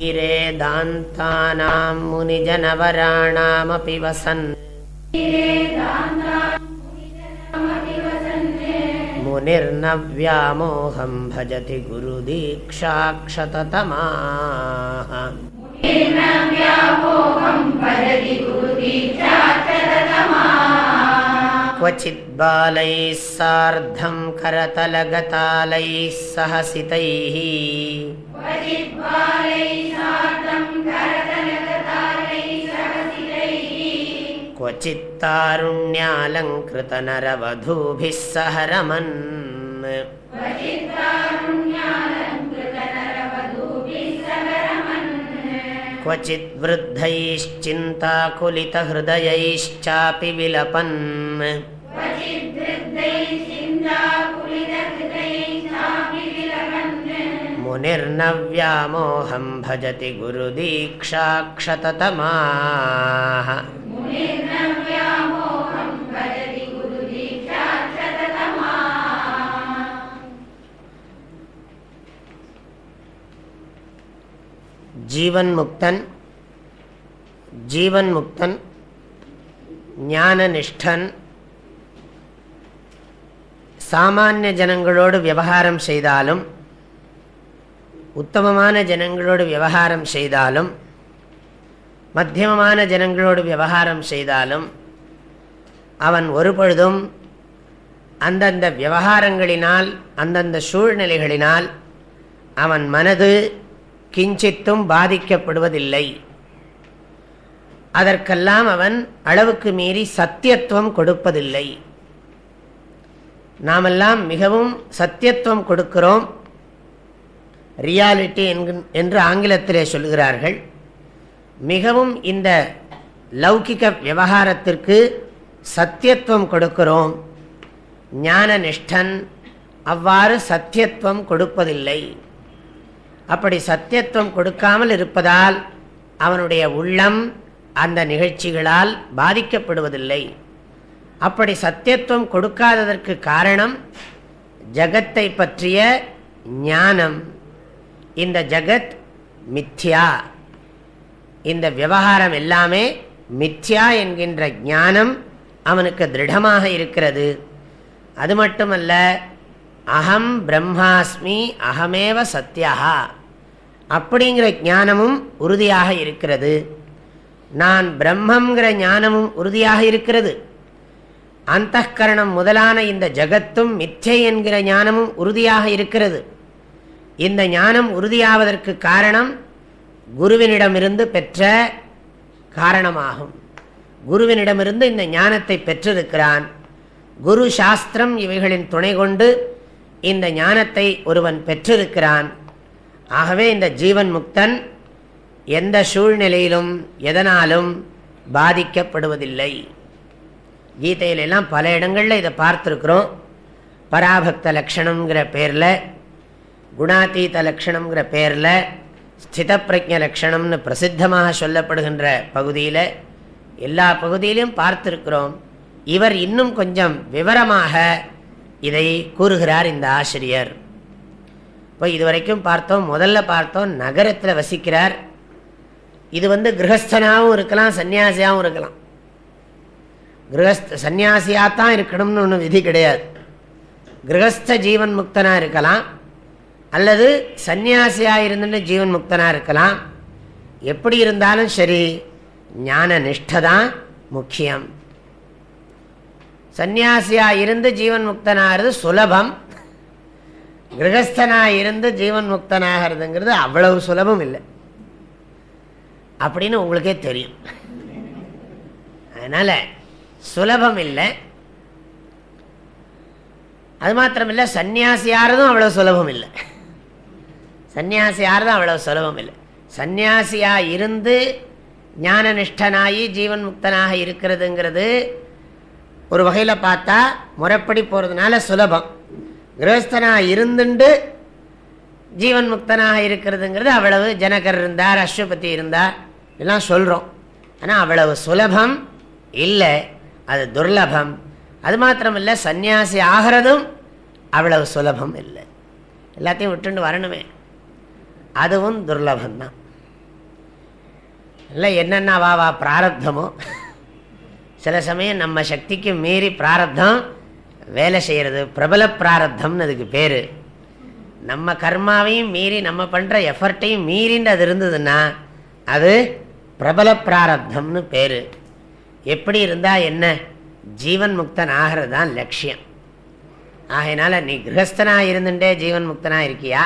गिरेदान्तानां मुनिजनवराणामपि वसन्। मुनिर्न व्यामोहं भजति गुरुदीक्षाक्षततमाः बालैः सार्धं करतलगतालैः सहसितैः। क्वचित्तारुण्यालङ्कृतनरवधूभिः सह रमन्। क्वचिद्वृद्धैश्चिन्ताकुलितहृदयैश्चापि विलपन् मुनिर्न व्यामोहं भजति गुरुदीक्षाक्षततमाः ஜீவன் முக்தன் ஜீவன் முக்தன் ஞானநிஷ்டன் சாமானிய ஜனங்களோடு விவகாரம் செய்தாலும் உத்தமமான ஜனங்களோடு விவகாரம் செய்தாலும் மத்தியமமான ஜனங்களோடு விவகாரம் செய்தாலும் அவன் ஒரு பொழுதும் அந்தந்த விவகாரங்களினால் அந்தந்த சூழ்நிலைகளினால் அவன் மனது கிஞ்சித்தும் பாதிக்கப்படுவதில்லை. அதற்கெல்லாம் அவன் அளவுக்கு மீறி சத்தியத்துவம் கொடுப்பதில்லை. நாமெல்லாம் மிகவும் சத்தியத்துவம் கொடுக்கிறோம். ரியாலிட்டி என்று ஆங்கிலத்திலே சொல்கிறார்கள். மிகவும் இந்த லௌகிக விவகாரத்திற்கு சத்தியத்துவம் கொடுக்கிறோம். ஞான நிஷ்டன் அவ்வாறு சத்தியத்துவம் கொடுப்பதில்லை. அப்படி சத்தியத்துவம் கொடுக்காமல் இருப்பதால் அவனுடைய உள்ளம் அந்த நிகழ்ச்சிகளால் பாதிக்கப்படுவதில்லை. அப்படி சத்தியத்துவம் கொடுக்காததற்கு காரணம் ஜகத்தை பற்றிய ஞானம். இந்த ஜகத் மித்யா. இந்த விவகாரம் எல்லாமே மித்யா என்கின்ற ஞானம் அவனுக்கு திருடமாக இருக்கிறது. அது மட்டுமல்ல அகம் பிரம்மாஸ்மி அகமேவ சத்யா அப்படிங்கிற ஞானமும் உறுதியாக இருக்கிறது. நான் பிரம்மங்கிற ஞானமும் உறுதியாக இருக்கிறது. அந்த கரணம் முதலான இந்த ஜகத்தும் மிச்சை என்கிற ஞானமும் உறுதியாக இருக்கிறது. இந்த ஞானம் உறுதியாவதற்கு காரணம் குருவினிடமிருந்து பெற்ற காரணமாகும். குருவினிடமிருந்து இந்த ஞானத்தை பெற்றிருக்கிறான். குரு சாஸ்திரம் இவைகளின் துணை கொண்டு இந்த ஞானத்தை ஒருவன் பெற்றிருக்கிறான். ஆகவே இந்த ஜீவன் முக்தன் எந்த சூழ்நிலையிலும் எதனாலும் பாதிக்கப்படுவதில்லை. கீதையிலெல்லாம் பல இடங்களில் இதை பார்த்துருக்குறோம். பராபக்த லக்ஷணங்கிற பேரில் குணாதீத லக்ஷணங்கிற பேரில் ஸ்தித பிரஜ லக்ஷணம்னு பிரசித்தமாக சொல்லப்படுகின்ற பகுதியில் எல்லா பகுதியிலையும் பார்த்துருக்கிறோம். இவர் இன்னும் கொஞ்சம் விவரமாக இதை கூறுகிறார் இந்த ஆசிரியர். இப்போ இதுவரைக்கும் பார்த்தோம் முதல்ல பார்த்தோம் நகரத்தில் வசிக்கிறார். இது வந்து கிரகஸ்தனாகவும் இருக்கலாம் சன்னியாசியாகவும் இருக்கலாம். கிரகஸ்த சன்னியாசியாக தான் இருக்கணும்னு ஒன்று விதி கிடையாது. கிரகஸ்த ஜீவன் முக்தனாக இருக்கலாம். அல்லது சன்னியாசியாக இருந்துட்டு ஜீவன் முக்தனாக இருக்கலாம். எப்படி இருந்தாலும் சரி ஞான நிஷ்டதான் முக்கியம். சன்னியாசியாக இருந்து ஜீவன் முக்தனாகிறது சுலபம். கிரகஸ்தனாக இருந்து ஜீவன் முக்தனாகிறதுங்கிறது அவ்வளவு சுலபம் இல்லை. அப்படின்னு உங்களுக்கே தெரியும். அதனால் சுலபம் இல்லை அது மாத்திரமில்ல சன்னியாசி யாரதும் அவ்வளோ சுலபம் இல்லை சன்னியாசி யாரதும் அவ்வளோ சுலபம் இல்லை சன்னியாசியாக இருந்து ஞான நிஷ்டனாகி ஜீவன் முக்தனாக இருக்கிறதுங்கிறது ஒரு வகையில் பார்த்தா முறைப்படி போகிறதுனால சுலபம். கிரகஸ்தனாக இருந்துண்டு ஜீவன் முக்தனாக இருக்கிறதுங்கிறது அவ்வளவு ஜனகர் இருந்தார் அஸ்வபதி இருந்தார் எல்லாம் சொல்கிறோம் ஆனால் அவ்வளவு சுலபம் இல்லை. அது துர்லபம். அது மாத்திரமில்ல சந்நியாசி சன்னியாசி ஆகிறதும் அவ்வளவு சுலபம் இல்லை. எல்லாத்தையும் விட்டுண்டு வரணுமே. அதுவும் துர்லபம்தான். இல்லை என்னென்ன வா வா பிராரப்தமோ? சில சமயம் நம்ம சக்திக்கு மீறி பிராரப்தம் வேலை செய்கிறது பிரபல பிராரப்தம்னு அதுக்கு பேர். நம்ம கர்மாவையும் மீறி நம்ம பண்ணுற எஃபர்ட்டையும் மீறின்னு அது இருந்ததுன்னா அது பிரபல பிராரப்தம்னு பேர். எப்படி இருந்தால் என்ன? ஜீவன் முக்தன் ஆகிறது தான் லட்சியம். ஆகையினால நீ கிரகஸ்தனாக இருந்துட்டே ஜீவன் முக்தனாக இருக்கியா?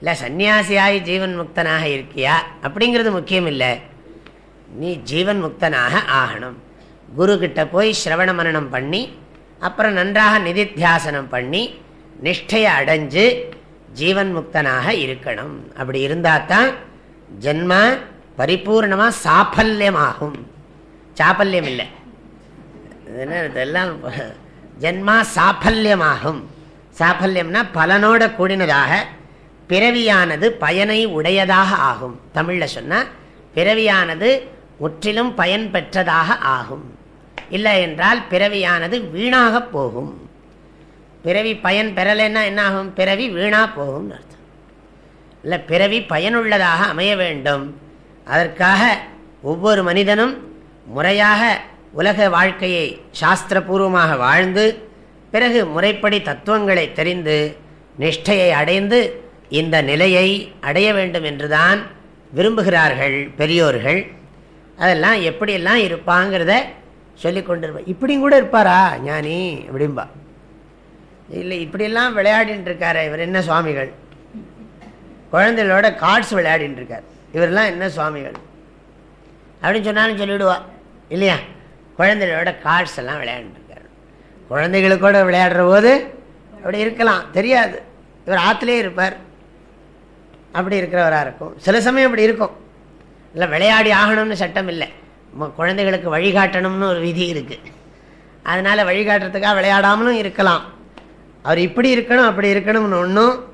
இல்லை சன்னியாசியாகி ஜீவன் முக்தனாக இருக்கியா? அப்படிங்கிறது முக்கியம் இல்லை. நீ ஜீவன் முக்தனாக ஆகணும். குருக்கிட்ட போய் சிரவண மரணம் பண்ணி அப்புறம் நன்றாக நிதித்தியாசனம் பண்ணி நிஷ்டையை அடைஞ்சு ஜீவன் முக்தனாக இருக்கணும். அப்படி இருந்தால் தான் ஜென்மா பரிபூர்ணமாக சாஃபல்யமாகும். சாப்பல்யம் இல்லை இதெல்லாம் ஜென்மா சாஃபல்யமாகும் சாஃபல்யம்னா பலனோட கூடினதாக பிறவியானது பயனை உடையதாக ஆகும். தமிழில் சொன்னால் பிறவியானது முற்றிலும் பயன் பெற்றதாக ஆகும். இல்லை என்றால் பிறவியானது வீணாக போகும். பிறவி பயன் பெறலைன்னா என்ன ஆகும் பிறவி வீணாக போகும்னு அர்த்தம். இல்லை பிறவி பயனுள்ளதாக அமைய வேண்டும். அதற்காக ஒவ்வொரு மனிதனும் முறையாக உலக வாழ்க்கையை சாஸ்திரபூர்வமாக வாழ்ந்து பிறகு முறைப்படி தத்துவங்களை தெரிந்து நிஷ்டையை அடைந்து இந்த நிலையை அடைய வேண்டும் என்றுதான் விரும்புகிறார்கள் பெரியோர்கள். அதெல்லாம் எப்படியெல்லாம் இருப்பாங்கிறத சொல்லி கொண்டிருப்பேன் இப்படியும் கூட இருப்பாரா? ஞானி அப்படிம்பா. இல்லை இப்படியெல்லாம் விளையாடின்னு இருக்காரு இவர் என்ன சுவாமிகள்? குழந்தைகளோட கார்ட்ஸ் விளையாடின்னு இருக்கார். இவரெல்லாம் என்ன சுவாமிகள்? அப்படின்னு சொன்னாலும் சொல்லிவிடுவா இல்லையா? குழந்தைகளோட கார்ட்ஸ் எல்லாம் விளையாண்டுருக்காரு. குழந்தைகளுக்கூட விளையாடுற போது அப்படி இருக்கலாம். தெரியாது. இவர் ஆற்றுலேயே இருப்பார். அப்படி இருக்கிறவராக இருக்கும். சில சமயம் அப்படி இருக்கும். இல்லை விளையாடி ஆகணும்னு சட்டம் இல்லை. குழந்தைகளுக்கு வழிகாட்டணும்னு ஒரு விதி இருக்குது அதனால் வழிகாட்டுறதுக்காக விளையாடாமலும் இருக்கலாம். அவர் இப்படி இருக்கணும் அப்படி இருக்கணும்னு ஒன்றும்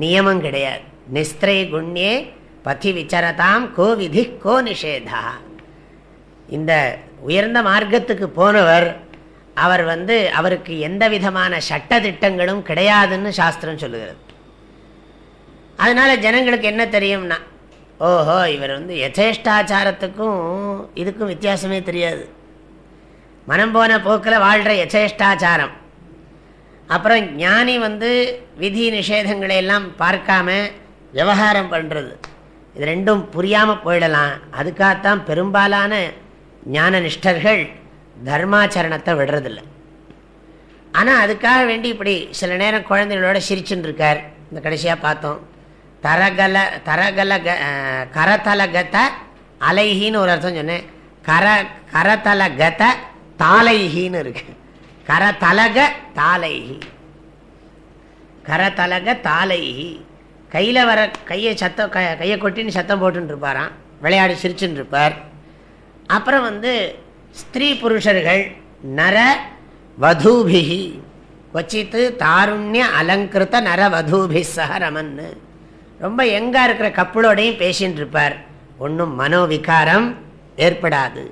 நியமம் கிடையாது. நிஸ்திரை குண்யே பதி விசரதாம் கோ விதி கோ நிஷேதா. இந்த உயர்ந்த மார்க்கத்துக்கு போனவர் அவர் வந்து அவருக்கு எந்த விதமான சட்ட திட்டங்களும் கிடையாதுன்னு சாஸ்திரம் சொல்லுகிறது. அதனால ஜனங்களுக்கு என்ன தெரியும்னா ஓஹோ இவர் வந்து யசேஷ்டாச்சாரத்துக்கும் இதுக்கும் வித்தியாசமே தெரியாது. மனம் போன போக்கில் வாழ்கிற யசேஷ்டாச்சாரம். அப்புறம் ஞானி வந்து விதி நிஷேதங்களை எல்லாம் பார்க்காம விவகாரம் பண்ணுறது இது ரெண்டும் புரியாமல் போயிடலாம். அதுக்காகத்தான் பெரும்பாலான ஞான நிஷ்டர்கள் தர்மாச்சரணத்தை விடுறதில்லை. ஆனால் அதுக்காக வேண்டி இப்படி சில நேரம் குழந்தைகளோட சிரிச்சுன்னு இருக்கார் இந்த கடைசியாக பார்த்தோம். தரகல தரகல கரதலகத அலைஹின்னு ஒரு அர்த்தம் சொன்னேன். கர கரதலகத தாலைஹின்னு இருக்கு. கரதலக தாலைஹி. கரதலக தாலைஹி. கையில் வர கையை சத்தம் க கையை கொட்டின்னு சத்தம் போட்டுன்னு இருப்பாராம். விளையாடி சிரிச்சுன்னு இருப்பார். அப்புறம் வந்து ஸ்திரீ புருஷர்கள் நர வதூபிகி கொச்சித்து தாருண்ய அலங்கிருத்த நர வதூபி சக ரமன்னு. ரொம்ப எங்கே இருக்கிற கப்பலோடையும் பேசின்னு இருப்பார். ஒன்றும் மனோவிகாரம் ஏற்படாது.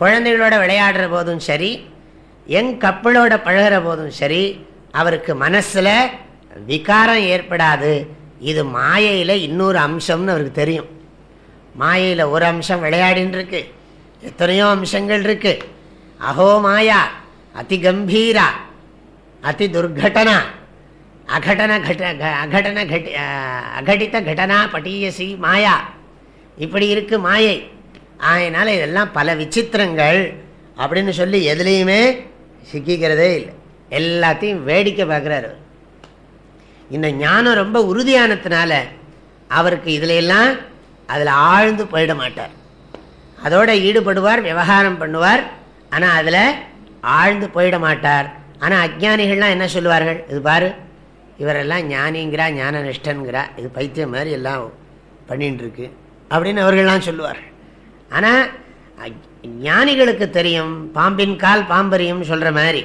குழந்தைகளோட விளையாடுற போதும் சரி எங் கப்பலோட பழகிற போதும் சரி அவருக்கு மனசில் விகாரம் ஏற்படாது. இது மாயையில் இன்னொரு அம்சம்னு அவருக்கு தெரியும். மாயையில் ஒரு அம்சம் விளையாடின்னு இருக்கு. எத்தனையோ அம்சங்கள் இருக்கு. அஹோ மாயா அதி கம்பீரா அதி துர்கட்டனா அகடன கட அகடன கட் அகடித்த கடனா பட்டியசி மாயா. இப்படி இருக்கு மாயை. அதனால் இதெல்லாம் பல விசித்திரங்கள் அப்படின்னு சொல்லி எதுலேயுமே சிக்கிக்கிறதே இல்லை. எல்லாத்தையும் வேடிக்கை பார்க்குறாரு இந்த ஞானம் ரொம்ப உறுதியானதுனால அவருக்கு இதில் எல்லாம் அதில் ஆழ்ந்து போயிட மாட்டார். அதோட ஈடுபடுவார் விவகாரம் பண்ணுவார் ஆனால் அதில் ஆழ்ந்து போயிட மாட்டார். ஆனால் அஜ்ஞானிகள்லாம் என்ன சொல்லுவார்கள்? இது பாரு இவரெல்லாம் ஞானிங்கிறா ஞான நிஷ்டன்கிறா இது பைத்தியம் மாதிரி எல்லாம் பண்ணிட்டுருக்கு அப்படின்னு அவர்கள்லாம் சொல்லுவார்கள். ஆனால் ஞானிகளுக்கு தெரியும் பாம்பின் கால் பாம்பரியும் சொல்கிற மாதிரி.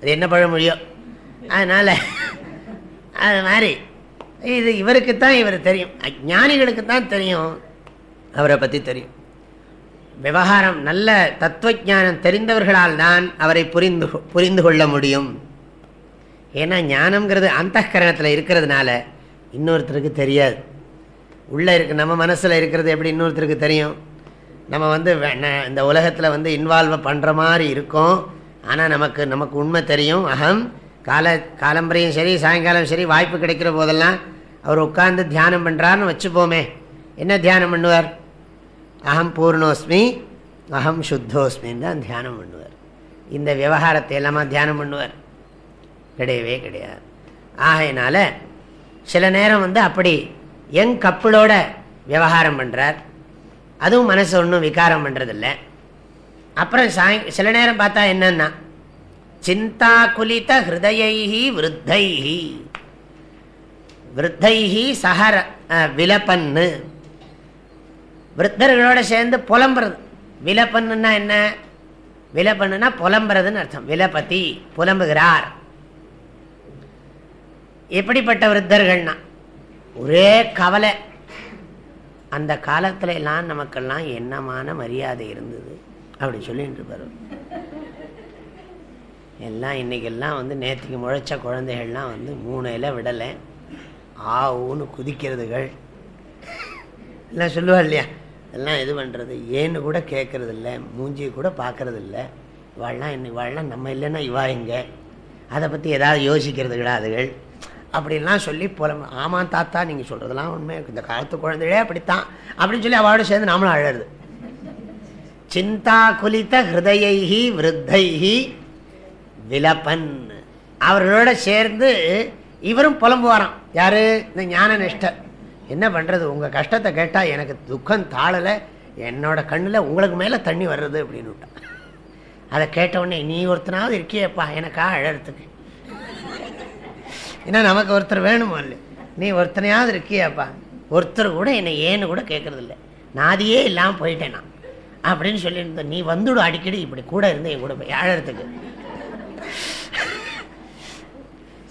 அது என்ன பழமொழியோ? அதனால் அது மாதிரி. இது இவருக்கு தான் இவர் தெரியும். ஞானிகளுக்கு தான் தெரியும். அவரை பற்றி தெரியும். விவகாரம் நல்ல தத்துவஜானம் தெரிந்தவர்களால் தான் அவரை புரிந்து புரிந்து கொள்ள முடியும். ஏன்னா ஞானம்ங்கிறது அந்த கரணத்தில் இருக்கிறதுனால இன்னொருத்தருக்கு தெரியாது. உள்ளே இருக்கு நம்ம மனசில் இருக்கிறது எப்படி இன்னொருத்தருக்கு தெரியும்? நம்ம வந்து இந்த உலகத்தில் வந்து இன்வால்வ் பண்ணுற மாதிரி இருக்கும். ஆனால் நமக்கு நமக்கு உண்மை தெரியும். அகம் கால காலம்பரையும் சரி சாயங்காலம் சரி வாய்ப்பு கிடைக்கிற போதெல்லாம் அவர் உட்கார்ந்து தியானம் பண்ணுறாருன்னு வச்சுப்போமே. என்ன தியானம் பண்ணுவார்? அகம் பூர்ணோஸ்மி அகம் சுத்தோஸ்மின்னு தான் தியானம் பண்ணுவார். இந்த விவகாரத்தை எல்லாமா தியானம் பண்ணுவார்? கிடையவே கிடையாது. ஆகையினால சில நேரம் வந்து அப்படி எங் கப்பலோட விவகாரம் பண்ணுறார் அதுவும் மனசு ஒன்றும் விகாரம் பண்ணுறதில்ல அப்புறம் சாய் சில நேரம் பார்த்தா என்னன்னா சிந்தா ஹிருதயை ஹிருதயி விருத்தைஹி. விருத்தைஹி சஹர விலப்பன்னு. விருத்தர்களோட சேர்ந்து புலம்புறது. விலப்பண்ணுன்னா என்ன? விலப்பண்ணுனா புலம்புறதுன்னு அர்த்தம். விலபதி புலம்புகிறார். எப்படிப்பட்ட விருத்தர்கள்னா ஒரே கவலை. அந்த காலத்துல எல்லாம் நமக்கெல்லாம் என்னமான மரியாதை இருந்தது? அப்படி சொல்லிட்டு இருப்பார். எல்லாம் இன்னைக்கெல்லாம் வந்து நேற்றுக்கு முளைச்ச குழந்தைகள்லாம் வந்து மூணு இலை விடலை. ஊன்னு குதிக்கிறதுகள். எல்லாம் சொல்லுவா இல்லையா? எல்லாம் இது பண்ணுறது ஏன்னு கூட கேட்கறது இல்லை மூஞ்சியை கூட பார்க்கறது இல்லை இவாள்லாம் இன்னும் இவாள்லாம் நம்ம இல்லைன்னா இவா எங்கே? அதை பற்றி ஏதாவது யோசிக்கிறது கிடையாதுகள் அப்படின்லாம் சொல்லி போல ஆமாம் தாத்தா நீங்கள் சொல்கிறதெல்லாம் உண்மை. இந்த காலத்து குழந்தைகளே அப்படித்தான். அப்படின்னு சொல்லி அவளோட சேர்ந்து நாமளும் அழறது. சிந்தா குலித்த ஹிருதயி விருத்தைஹி விலப்பன். அவர்களோட சேர்ந்து இவரும் புலம்புவாராம். யாரு? இந்த ஞான நிஷ்டர் என்ன பண்ணுறது உங்கள் கஷ்டத்தை கேட்டால் எனக்கு துக்கம் தாழலை என்னோட கண்ணில் உங்களுக்கு மேலே தண்ணி வர்றது அப்படின்னு விட்டான் அதை கேட்டவுடனே நீ ஒருத்தனாவது இருக்கியப்பா எனக்கா அழறதுக்கு. ஏன்னா நமக்கு ஒருத்தர் வேணுமோ இல்லை நீ ஒருத்தனையாவது இருக்கியாப்பா. ஒருத்தர் கூட என்னை ஏன்னு கூட கேட்கறது இல்லை நாதியே இல்லாமல் போயிட்டேன்? நான் அப்படின்னு சொல்லியிருந்தேன். நீ வந்துடும் அடிக்கடி. இப்படி கூட இருந்து என் கூட போய் அழறதுக்கு.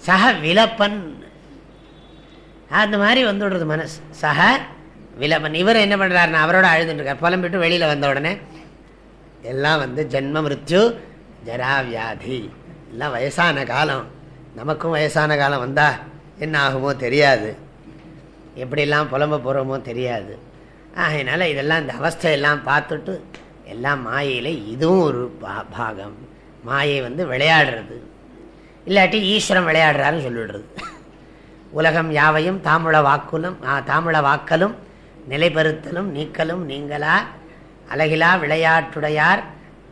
சக விலப்பன். அந்த மாதிரி வந்துடுறது மனசு. சக விலப்பன். இவர் என்ன பண்ணுறாருன்னா அவரோட அழுதுட்டுருக்கார் புலம்பிட்டு வெளியில் வந்த உடனே எல்லாம் வந்து ஜென்ம மிருத்யு ஜரா வியாதி. எல்லாம் வயசான காலம். நமக்கும் வயசான காலம் வந்தால் என்ன ஆகுமோ தெரியாது. எப்படிலாம் புலம்ப போகிறோமோ தெரியாது. அதனால் இதெல்லாம் இந்த அவஸ்தையெல்லாம் பார்த்துட்டு எல்லாம் மாயையில் இதுவும் ஒரு பாகம். மாயை வந்து விளையாடுறது. இல்லாட்டி ஈஸ்வரம் விளையாடுறாருன்னு சொல்லிவிடுறது உலகம் யாவையும் தாமுள வாக்குலும் தாமுள வாக்கலும் நிலைபெறுத்தலும் நீக்கலும் நீங்களா? அழகிலா விளையாட்டுடையார்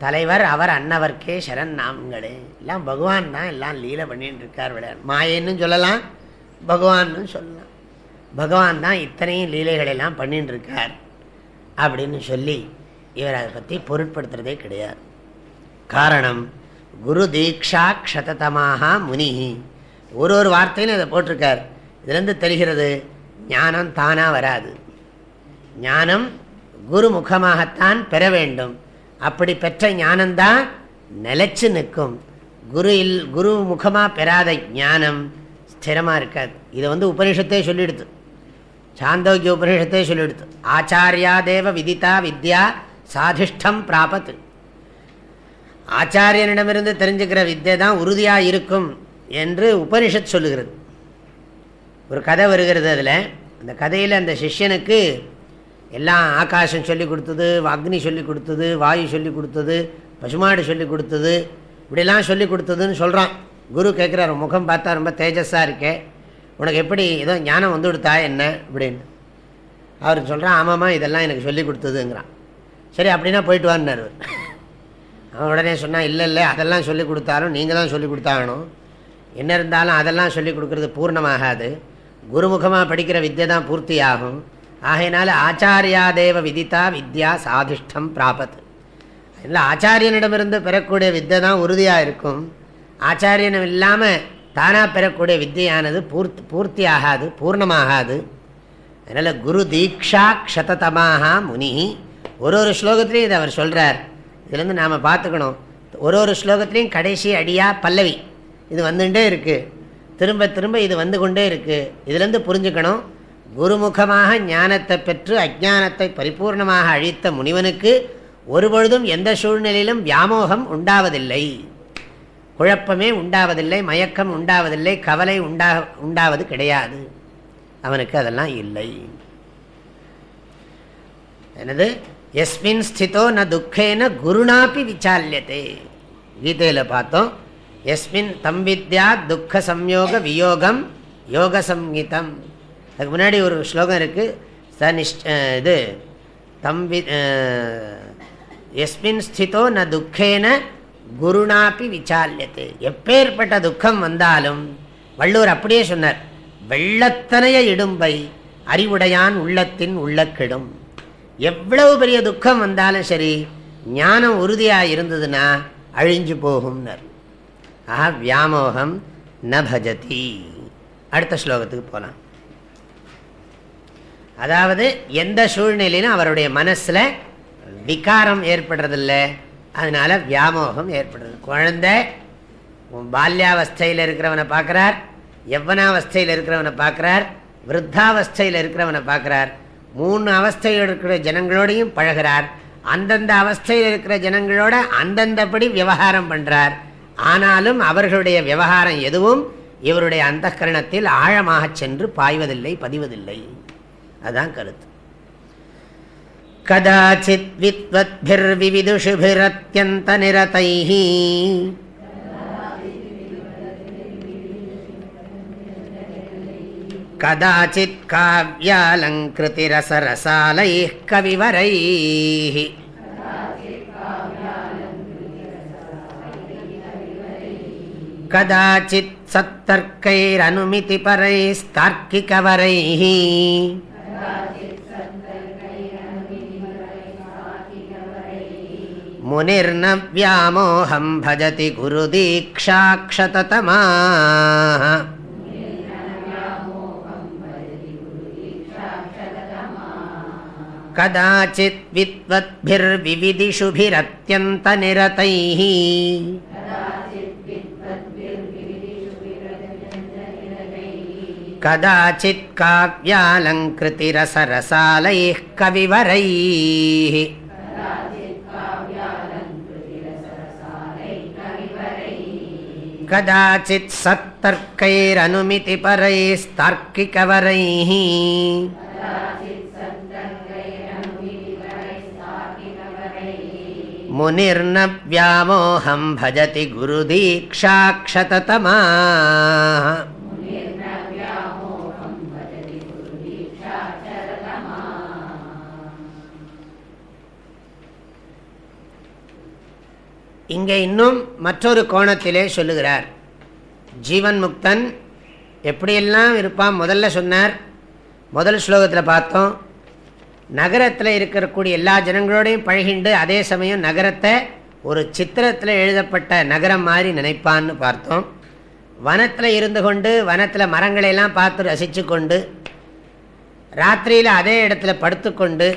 தலைவர் அவர் அன்னவர்க்கே சரண் நாம்களே எல்லாம் பகவான் தான் எல்லாம் லீலை பண்ணிட்டு இருக்கார் விளையாடு மாயன்னு சொல்லலாம் பகவான்னு சொல்லலாம். பகவான் தான் இத்தனையும் லீலைகளெல்லாம் பண்ணிட்டு இருக்கார் அப்படின்னு சொல்லி இவர் அதை பற்றி பொருட்படுத்துறதே கிடையாது. காரணம் குரு தீக்ஷா க்ஷததமாக முனி. ஒரு ஒரு வார்த்தையும் அதை போட்டிருக்கார். இதுலேருந்து தெரிகிறது ஞானம் தானாக வராது. ஞானம் குரு முகமாகத்தான் பெற வேண்டும். அப்படி பெற்ற ஞானம்தான் நிலைச்சு நிற்கும். குரு இல் குரு முகமாக பெறாத ஞானம் ஸ்திரமாக இருக்காது. இதை வந்து உபனிஷத்தே சொல்லிடுது. சாந்தோக்கிய உபனிஷத்தே சொல்லிடுது. ஆச்சாரியா தேவ விதித்தா வித்யா சாதிஷ்டம் பிராபத்து. ஆச்சாரியனிடமிருந்து தெரிஞ்சுக்கிற வித்தை தான் உறுதியாக இருக்கும் என்று உபனிஷத் சொல்லுகிறது. ஒரு கதை வருகிறது அதில். அந்த கதையில் அந்த சிஷ்யனுக்கு எல்லாம் ஆகாசம் சொல்லி கொடுத்தது அக்னி சொல்லி கொடுத்தது வாயு சொல்லி கொடுத்தது பசுமாடு சொல்லி கொடுத்தது இப்படிலாம் சொல்லி கொடுத்ததுன்னு சொல்கிறான் குரு கேட்குறாரு முகம் பார்த்தா ரொம்ப தேஜஸாக இருக்கே. உனக்கு எப்படி ஏதோ ஞானம் வந்து கொடுத்தா என்ன? அப்படின்னு. அவர் சொல்கிறான் ஆமாம்மா இதெல்லாம் எனக்கு சொல்லி கொடுத்ததுங்கிறான். சரி அப்படின்னா போயிட்டு வான்னார் அவன் உடனே சொன்னான் இல்லை இல்லை அதெல்லாம் சொல்லி கொடுத்தாலும் நீங்கள் தான் சொல்லி கொடுத்தாகணும். என்ன இருந்தாலும் அதெல்லாம் சொல்லி கொடுக்குறது பூர்ணமாகாது. குருமுகமாக படிக்கிற வித்தியை தான் பூர்த்தி ஆகும் ஆகையினால ஆச்சாரியாதேவ விதித்தா வித்யா சாதிஷ்டம் பிராபத். இல்லை ஆச்சாரியனிடமிருந்து பெறக்கூடிய வித்தை தான் உறுதியாக இருக்கும். ஆச்சாரியனும் இல்லாமல் தானாக பெறக்கூடிய வித்தியானது பூர்த்தி பூர்த்தி ஆகாது பூர்ணமாகாது. அதனால் குரு தீக்ஷா க்ஷததமாக முனி. ஒரு ஒரு ஸ்லோகத்திலையும் இதை அவர் சொல்கிறார் இதுலேருந்து நாம் பார்த்துக்கணும். ஒரு ஒரு ஸ்லோகத்துலேயும் கடைசி அடியாக பல்லவி. இது வந்துட்டே இருக்குது திரும்ப திரும்ப இது வந்து கொண்டே இருக்குது இதுலேருந்து புரிஞ்சுக்கணும். குருமுகமாக ஞானத்தை பெற்று அஜானத்தை பரிபூர்ணமாக அழித்த முனிவனுக்கு ஒருபொழுதும் எந்த சூழ்நிலையிலும் வியாமோகம் உண்டாவதில்லை. குழப்பமே உண்டாவதில்லை மயக்கம் உண்டாவதில்லை கவலை உண்டா உண்டாவது கிடையாது. அவனுக்கு அதெல்லாம் இல்லை. எனது எஸ்மின் ஸ்திதோ ந துக்கேன குருணாப்பி விசால்யத்தே கீதையில் பார்த்தோம் எஸ்மின் தம்பித்யா துக்க சம்யோக வியோகம் யோக சங்கீதம் அதுக்கு முன்னாடி ஒரு ஸ்லோகம் இருக்குது சனிஷ் இது தம் வி எஸ்மின் ஸ்திதோ ந துக்கேன குருணாப்பி விசால்யத்து எப்பேற்பட்ட துக்கம் வந்தாலும் வள்ளுவர் அப்படியே சொன்னார் வெள்ளத்தனைய இடும்பை அறிவுடையான் உள்ளத்தின் உள்ளக்கெடும். எவ்வளவு பெரிய துக்கம் வந்தாலும் சரி ஞானம் உறுதியாக இருந்ததுன்னா அழிஞ்சு போகும்னர். ஆஹா வியாமோகம் ந பஜதி. அடுத்த ஸ்லோகத்துக்கு போகலாம் அதாவது எந்த சூழ்நிலையிலும் அவருடைய மனசில் விகாரம் ஏற்படுறதில்லை. அதனால் வியாமோகம் ஏற்படுறது. குழந்தை பால்யாவஸ்தையில் இருக்கிறவனை பார்க்குறார் எவ்வனாவஸ்தையில் இருக்கிறவனை பார்க்குறார் விருத்தாவஸ்தையில் இருக்கிறவனை பார்க்குறார். மூணு அவஸ்தையில் இருக்கிற ஜனங்களோடையும் பழகிறார். அந்தந்த அவஸ்தையில் இருக்கிற ஜனங்களோட அந்தந்தபடி விவகாரம் பண்ணுறார் ஆனாலும் அவர்களுடைய விவகாரம் எதுவும் இவருடைய அந்த கரணத்தில் ஆழமாக சென்று பாய்வதில்லை பதிவதில்லை. அதுதான் கருத்து. கதாச்சித் வித்வத்பிர்விவிதுஷுபிரத்யந்த நிரதை கதாச்சித் காவ்யாலங்கிருதிரசரசாலைः கவிவரைः கதாச்சித் சத்தர்க்கைரனுமிதிபரைஸ்தார்க்கிகவரைः முனிர்ன வியாமோகம் பஜதி குருதீக்ஷாட்சதமா कदाचित् विद्वद्भिर्विविदिषुभिरत्यन्तनिरतैः कदाचित् काव्यालङ्कृतिरसरसालैः कविवरैः कदाचित् सत्तर्कैरनुमितिपरैस्तार्किकवरैः मुनिर्न व्यामोहं भजति गुरुदीक्षाक्षततमा இங்கே இன்னும் மற்றொரு கோணத்திலே சொல்லுகிறார் ஜீவன் முக்தன் எப்படியெல்லாம் இருப்பான் முதல்ல சொன்னார் முதல் ஸ்லோகத்தில் பார்த்தோம் நகரத்தில் இருக்கக்கூடிய எல்லா ஜனங்களோடையும் பழகிண்டு அதே சமயம் நகரத்தை ஒரு சித்திரத்தில் எழுதப்பட்ட நகரம் மாதிரி நினைப்பான்னு பார்த்தோம். வனத்தில் இருந்து கொண்டு வனத்தில் மரங்களையெல்லாம் பார்த்து ரசித்து கொண்டு ராத்திரியில் அதே இடத்துல படுத்துக்கொண்டு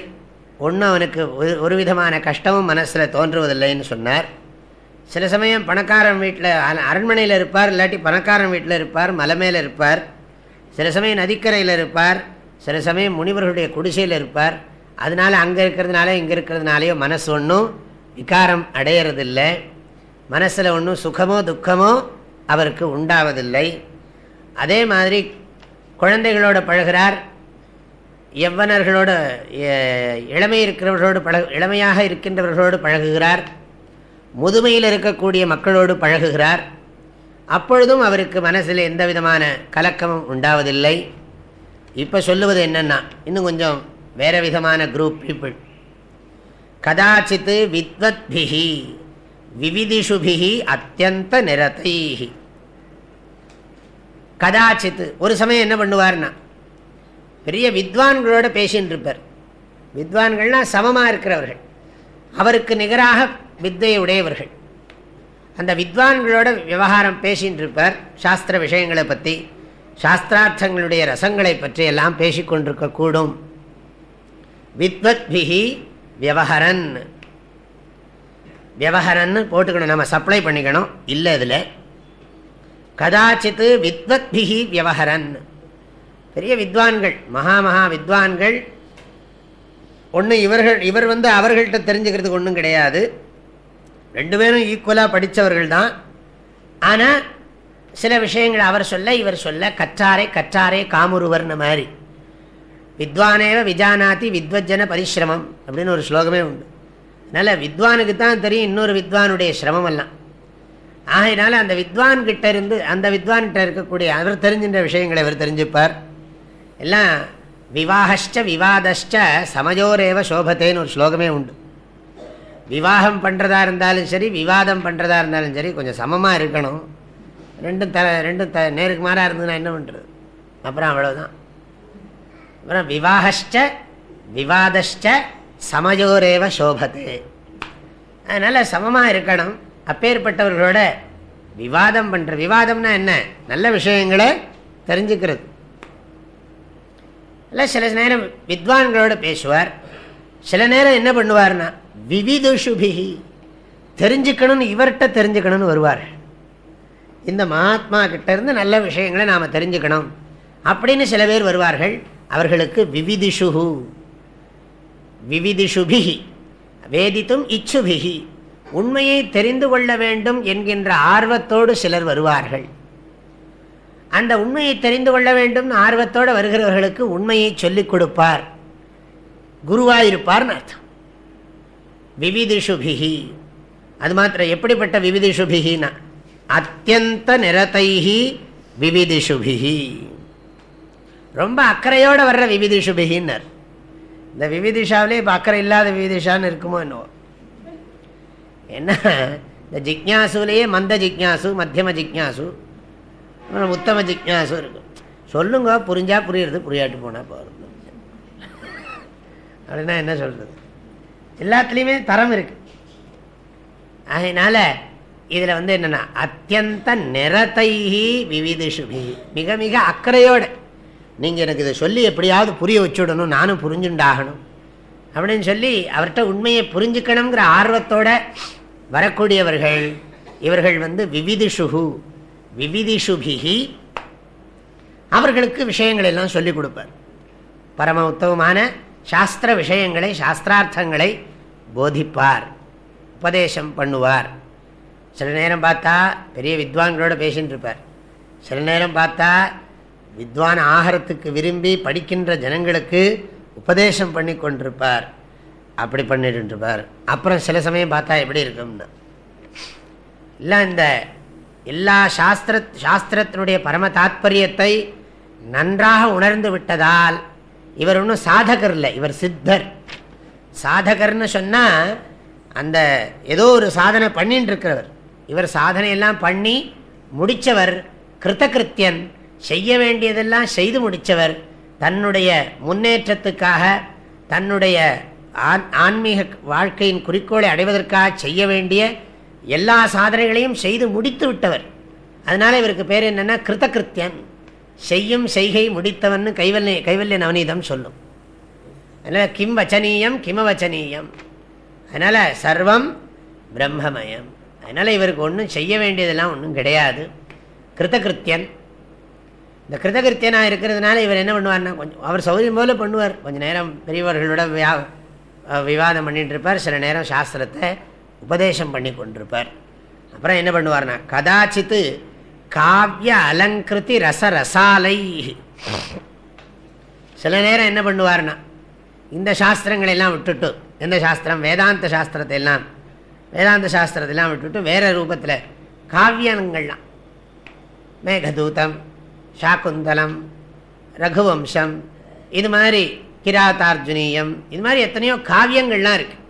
ஒன்றும் அவனுக்கு ஒரு விதமான கஷ்டமும் மனசில் தோன்றுவதில்லைன்னு சொன்னார். சில சமயம் பணக்காரன் வீட்டில் அரண்மனையில் இருப்பார் இல்லாட்டி பணக்காரன் வீட்டில் இருப்பார் மலை மேலே இருப்பார். சில சமயம் நதிக்கரையில் இருப்பார். சில சமயம் முனிவர்களுடைய குடிசையில் இருப்பார். அதனால் அங்கே இருக்கிறதுனால இங்கே இருக்கிறதுனாலையோ மனசு ஒன்றும் விகாரம் அடையிறதில்லை. மனசில் ஒன்றும் சுகமோ துக்கமோ அவருக்கு உண்டாவதில்லை. அதே மாதிரி குழந்தைகளோடு பழகிறார். எவ்வனர்களோடு இளமை இருக்கிறவர்களோடு பழ இளமையாக இருக்கின்றவர்களோடு பழகுகிறார். முதுமையில் இருக்கக்கூடிய மக்களோடு பழகுகிறார். அப்பொழுதும் அவருக்கு மனசில் எந்த விதமான கலக்கமும் உண்டாவதில்லை. இப்போ சொல்லுவது என்னென்னா இன்னும் கொஞ்சம் வேறு விதமான குரூப் பீப்புள் கதாச்சித்து வித்வத்பிகி விவிதிஷுபிகி அத்தியந்த நிரதைஹி. கதாச்சித்து ஒரு சமயம் என்ன பண்ணுவார்னா பெரிய வித்வான்களோட பேசின்னு இருப்பார். வித்வான்கள்னால் சமமாக இருக்கிறவர்கள். அவருக்கு நிகராக வித்தையை உடையவர்கள். அந்த வித்வான்களோட விவகாரம் பேசின்னு இருப்பார். சாஸ்திர விஷயங்களை பற்றி சாஸ்திரார்த்தங்களுடைய ரசங்களை பற்றி எல்லாம் பேசிக்கொண்டிருக்கக்கூடும் வித்வத்பிகி வியவஹரன். வியவஹரன்னு போட்டுக்கணும் நம்ம சப்ளை பண்ணிக்கணும். இல்லை இதில். கதாச்சித்து வித்வத்பிகி வியவஹரன். பெரிய வித்வான்கள் மகா மகா வித்வான்கள். ஒன்று இவர்கள் இவர் வந்து அவர்கள்ட்ட தெரிஞ்சுக்கிறதுக்கு ஒன்றும் கிடையாது. ரெண்டு பேரும் ஈக்குவலாக படித்தவர்கள் தான். ஆனால் சில விஷயங்கள் அவர் சொல்ல இவர் சொல்ல கற்றாரே கற்றாரே காமுருவர்னு மாதிரி. வித்வானேவ விஜானாதி வித்வஜன பரிசிரமம் அப்படின்னு ஒரு ஸ்லோகமே உண்டு. அதனால் வித்வானுக்கு தான் தெரியும் இன்னொரு வித்வானுடைய சிரமம் எல்லாம் ஆகையினால அந்த வித்வான்கிட்ட இருந்து அந்த வித்வான்கிட்ட இருக்கக்கூடிய அவர் தெரிஞ்சின்ற விஷயங்களை அவர் தெரிஞ்சுப்பார். எல்லாம் விவாகஷ்ட விவாதஷ்ட சமயோரேவ சோபத்தேன்னு ஒரு ஸ்லோகமே உண்டு. விவாகம் பண்ணுறதா இருந்தாலும் சரி விவாதம் பண்ணுறதா இருந்தாலும் சரி கொஞ்சம் சமமாக இருக்கணும். ரெண்டும் த ரெண்டும் த நேருக்கு மாறாக இருந்ததுன்னா என்ன பண்ணுறது அப்புறம் அவ்வளோதான் அப்புறம் விவாகஷ்ட விவாதஷ்ட சமயோரேவ சோபத்து அதனால் சமமாக இருக்கணும். அப்பேற்பட்டவர்களோட விவாதம் பண்ணுற விவாதம்னா என்ன? நல்ல விஷயங்களை தெரிஞ்சுக்கிறது. இல்லை சில நேரம் வித்வான்களோட பேசுவார். சில நேரம் என்ன பண்ணுவார்னா விவிதுஷுபிகி தெரிஞ்சுக்கணும்னு இவர்கிட்ட தெரிஞ்சுக்கணும்னு வருவார் இந்த மகாத்மா கிட்ட இருந்து நல்ல விஷயங்களை நாம் தெரிஞ்சுக்கணும். அப்படின்னு சில பேர் வருவார்கள். அவர்களுக்கு விவிதிஷுகு விவிதிஷுபிகி வேதித்தும் இச்சுபிகி உண்மையை தெரிந்து கொள்ள வேண்டும் என்கின்ற ஆர்வத்தோடு சிலர் வருவார்கள். அந்த உண்மையை தெரிந்து கொள்ள வேண்டும் ஆர்வத்தோடு வருகிறவர்களுக்கு உண்மையை சொல்லிக் கொடுப்பார். குருவாயிருப்பார்னு அர்த்தம். விவிதிஷுபிகி அது மாத்திரம் எப்படிப்பட்ட விவிதிஷுபிகினா அத்தியந்த நிறத்தைஹி விவிதிஷுபிஹி. ரொம்ப அக்கறையோடு வர்ற விவிதிஷுபிகின்னர் இந்த விவிதிஷாவிலே இப்போ அக்கறை இல்லாத விவிதிஷான்னு இருக்குமோ என்னவோ. என்ன? இந்த ஜிக்யாசுலேயே மந்த ஜிக்யாசு மத்தியம ஜிக்யாசு உத்தம ஜிக்யாசு இருக்கும். சொல்லுங்க புரிஞ்சா புரியுறது புரியாட்டு போனால் போகிறது அப்படின்னா என்ன சொல்கிறது எல்லாத்துலேயுமே தரம் இருக்குது அதனால இதில் வந்து என்னென்னா அத்தியந்த நிறத்தைஹி விவிதிஷுபி மிக மிக அக்கறையோடு. நீங்கள் எனக்கு இதை சொல்லி எப்படியாவது புரிய வச்சுடணும் நானும் புரிஞ்சுண்டாகணும். அப்படின்னு சொல்லி அவர்கிட்ட உண்மையை புரிஞ்சுக்கணுங்கிற ஆர்வத்தோட வரக்கூடியவர்கள் இவர்கள் வந்து விவிதிஷுகு விவிதிஷுபிகி அவர்களுக்கு விஷயங்கள் எல்லாம் சொல்லிக் கொடுப்பார். பரம உத்தமமான சாஸ்திர விஷயங்களை சாஸ்திரார்த்தங்களை போதிப்பார் உபதேசம் பண்ணுவார். சில நேரம் பார்த்தா பெரிய வித்வான்களோட பேசின்னு இருப்பார். சில நேரம் பார்த்தா வித்வான் ஆகாரத்துக்கு விரும்பி படிக்கின்ற ஜனங்களுக்கு உபதேசம் பண்ணி கொண்டிருப்பார். அப்படி பண்ணிட்டு இருப்பார். அப்புறம் சில சமயம் பார்த்தா எப்படி இருக்கும்னா. இல்லை இந்த எல்லா சாஸ்திர சாஸ்திரத்தினுடைய பரம தாத்பரியத்தை நன்றாக உணர்ந்து விட்டதால் இவர் ஒன்றும் சாதகர் இல்லை இவர் சித்தர். சாதகர்னு சொன்னால் அந்த ஏதோ ஒரு சாதனை பண்ணிட்டு இருக்கிறவர். இவர் சாதனையெல்லாம் பண்ணி முடித்தவர் கிருத்தகிருத்தியன். செய்ய வேண்டியதெல்லாம் செய்து முடித்தவர் தன்னுடைய முன்னேற்றத்துக்காக தன்னுடைய ஆன் ஆன்மீக வாழ்க்கையின் குறிக்கோளை அடைவதற்காக செய்ய வேண்டிய எல்லா சாதனைகளையும் செய்து முடித்து விட்டவர். அதனால் இவருக்கு பேர் என்னென்னா கிருத்தகிருத்தியன். செய்யும் செய்கை முடித்தவன் கைவல்ய கைவல்ய நவநீதம் சொல்லும். அதனால் கிம் வச்சனீயம் கிம வச்சனீயம். அதனால் சர்வம் பிரம்மமயம். அதனால் இவருக்கு ஒன்றும் செய்ய வேண்டியதெல்லாம் ஒன்றும் கிடையாது. கிருத்தகிருத்தியன். இந்த கிருதகிருத்தியனாக இருக்கிறதுனால இவர் என்ன பண்ணுவார்னா கொஞ்சம் அவர் சௌகரியம் போல பண்ணுவார். கொஞ்சம் நேரம் பெரியவர்களோட வியா விவாதம் பண்ணிட்டு இருப்பார் சில நேரம் சாஸ்திரத்தை உபதேசம் பண்ணி கொண்டிருப்பார். அப்புறம் என்ன பண்ணுவார்னா கதாச்சித்து காவிய அலங்கிருதி ரச ரசாலை சில நேரம் என்ன பண்ணுவார்னா இந்த சாஸ்திரங்களை எல்லாம் விட்டுட்டு எந்த சாஸ்திரம் வேதாந்த சாஸ்திரத்தை எல்லாம் வேதாந்த சாஸ்திரத்தெல்லாம் விட்டுவிட்டு வேறு ரூபத்தில் காவியங்கள்லாம். மேகதூதம் ஷாக்குந்தலம் ரகுவம்சம் இது மாதிரி கிராத்தார்ஜுனீயம் இது மாதிரி எத்தனையோ காவியங்கள்லாம் இருக்குது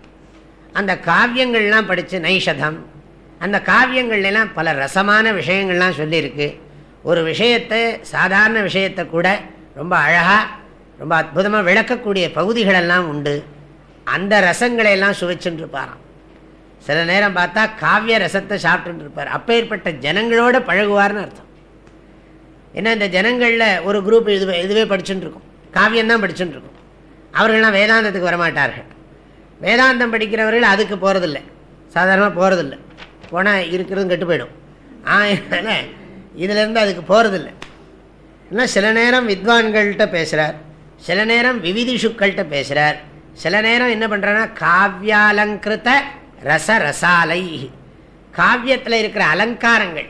அந்த காவியங்கள்லாம் படித்து நைஷதம் அந்த காவியங்கள்லாம் பல ரசமான விஷயங்கள்லாம் சொல்லியிருக்கு. ஒரு விஷயத்தை சாதாரண விஷயத்தை கூட ரொம்ப அழகாக ரொம்ப அற்புதமாக விளக்கக்கூடிய பகுதிகளெல்லாம் உண்டு. அந்த ரசங்களையெல்லாம் சுவைச்சுன்னு இருப்பாராம். சில நேரம் பார்த்தா காவிய ரசத்தை சாப்பிட்டு இருப்பார். அப்பேற்பட்ட ஜனங்களோட பழகுவார்னு அர்த்தம். ஏன்னா இந்த ஜனங்களில் ஒரு குரூப் இதுவே இதுவே படிச்சுட்டு இருக்கும். காவியம்தான் படிச்சுட்டு இருக்கும். அவர்கள்லாம் வேதாந்தத்துக்கு வரமாட்டார்கள். வேதாந்தம் படிக்கிறவர்கள் அதுக்கு போகிறதில்ல சாதாரணமாக போகிறதில்ல போனால் இருக்கிறதும் கெட்டு போயிடும். ஆனால் இதிலேருந்து அதுக்கு போகிறதில்ல இல்லை சில நேரம் வித்வான்கள்கிட்ட பேசுகிறார் சில நேரம் விவிதிஷுக்கள்கிட்ட பேசுகிறார் சில நேரம் என்ன பண்ணுறேன்னா காவியாலங்கிருத்த ரச ரசாலை காவியத்தில் இருக்கிற அலங்காரங்கள்.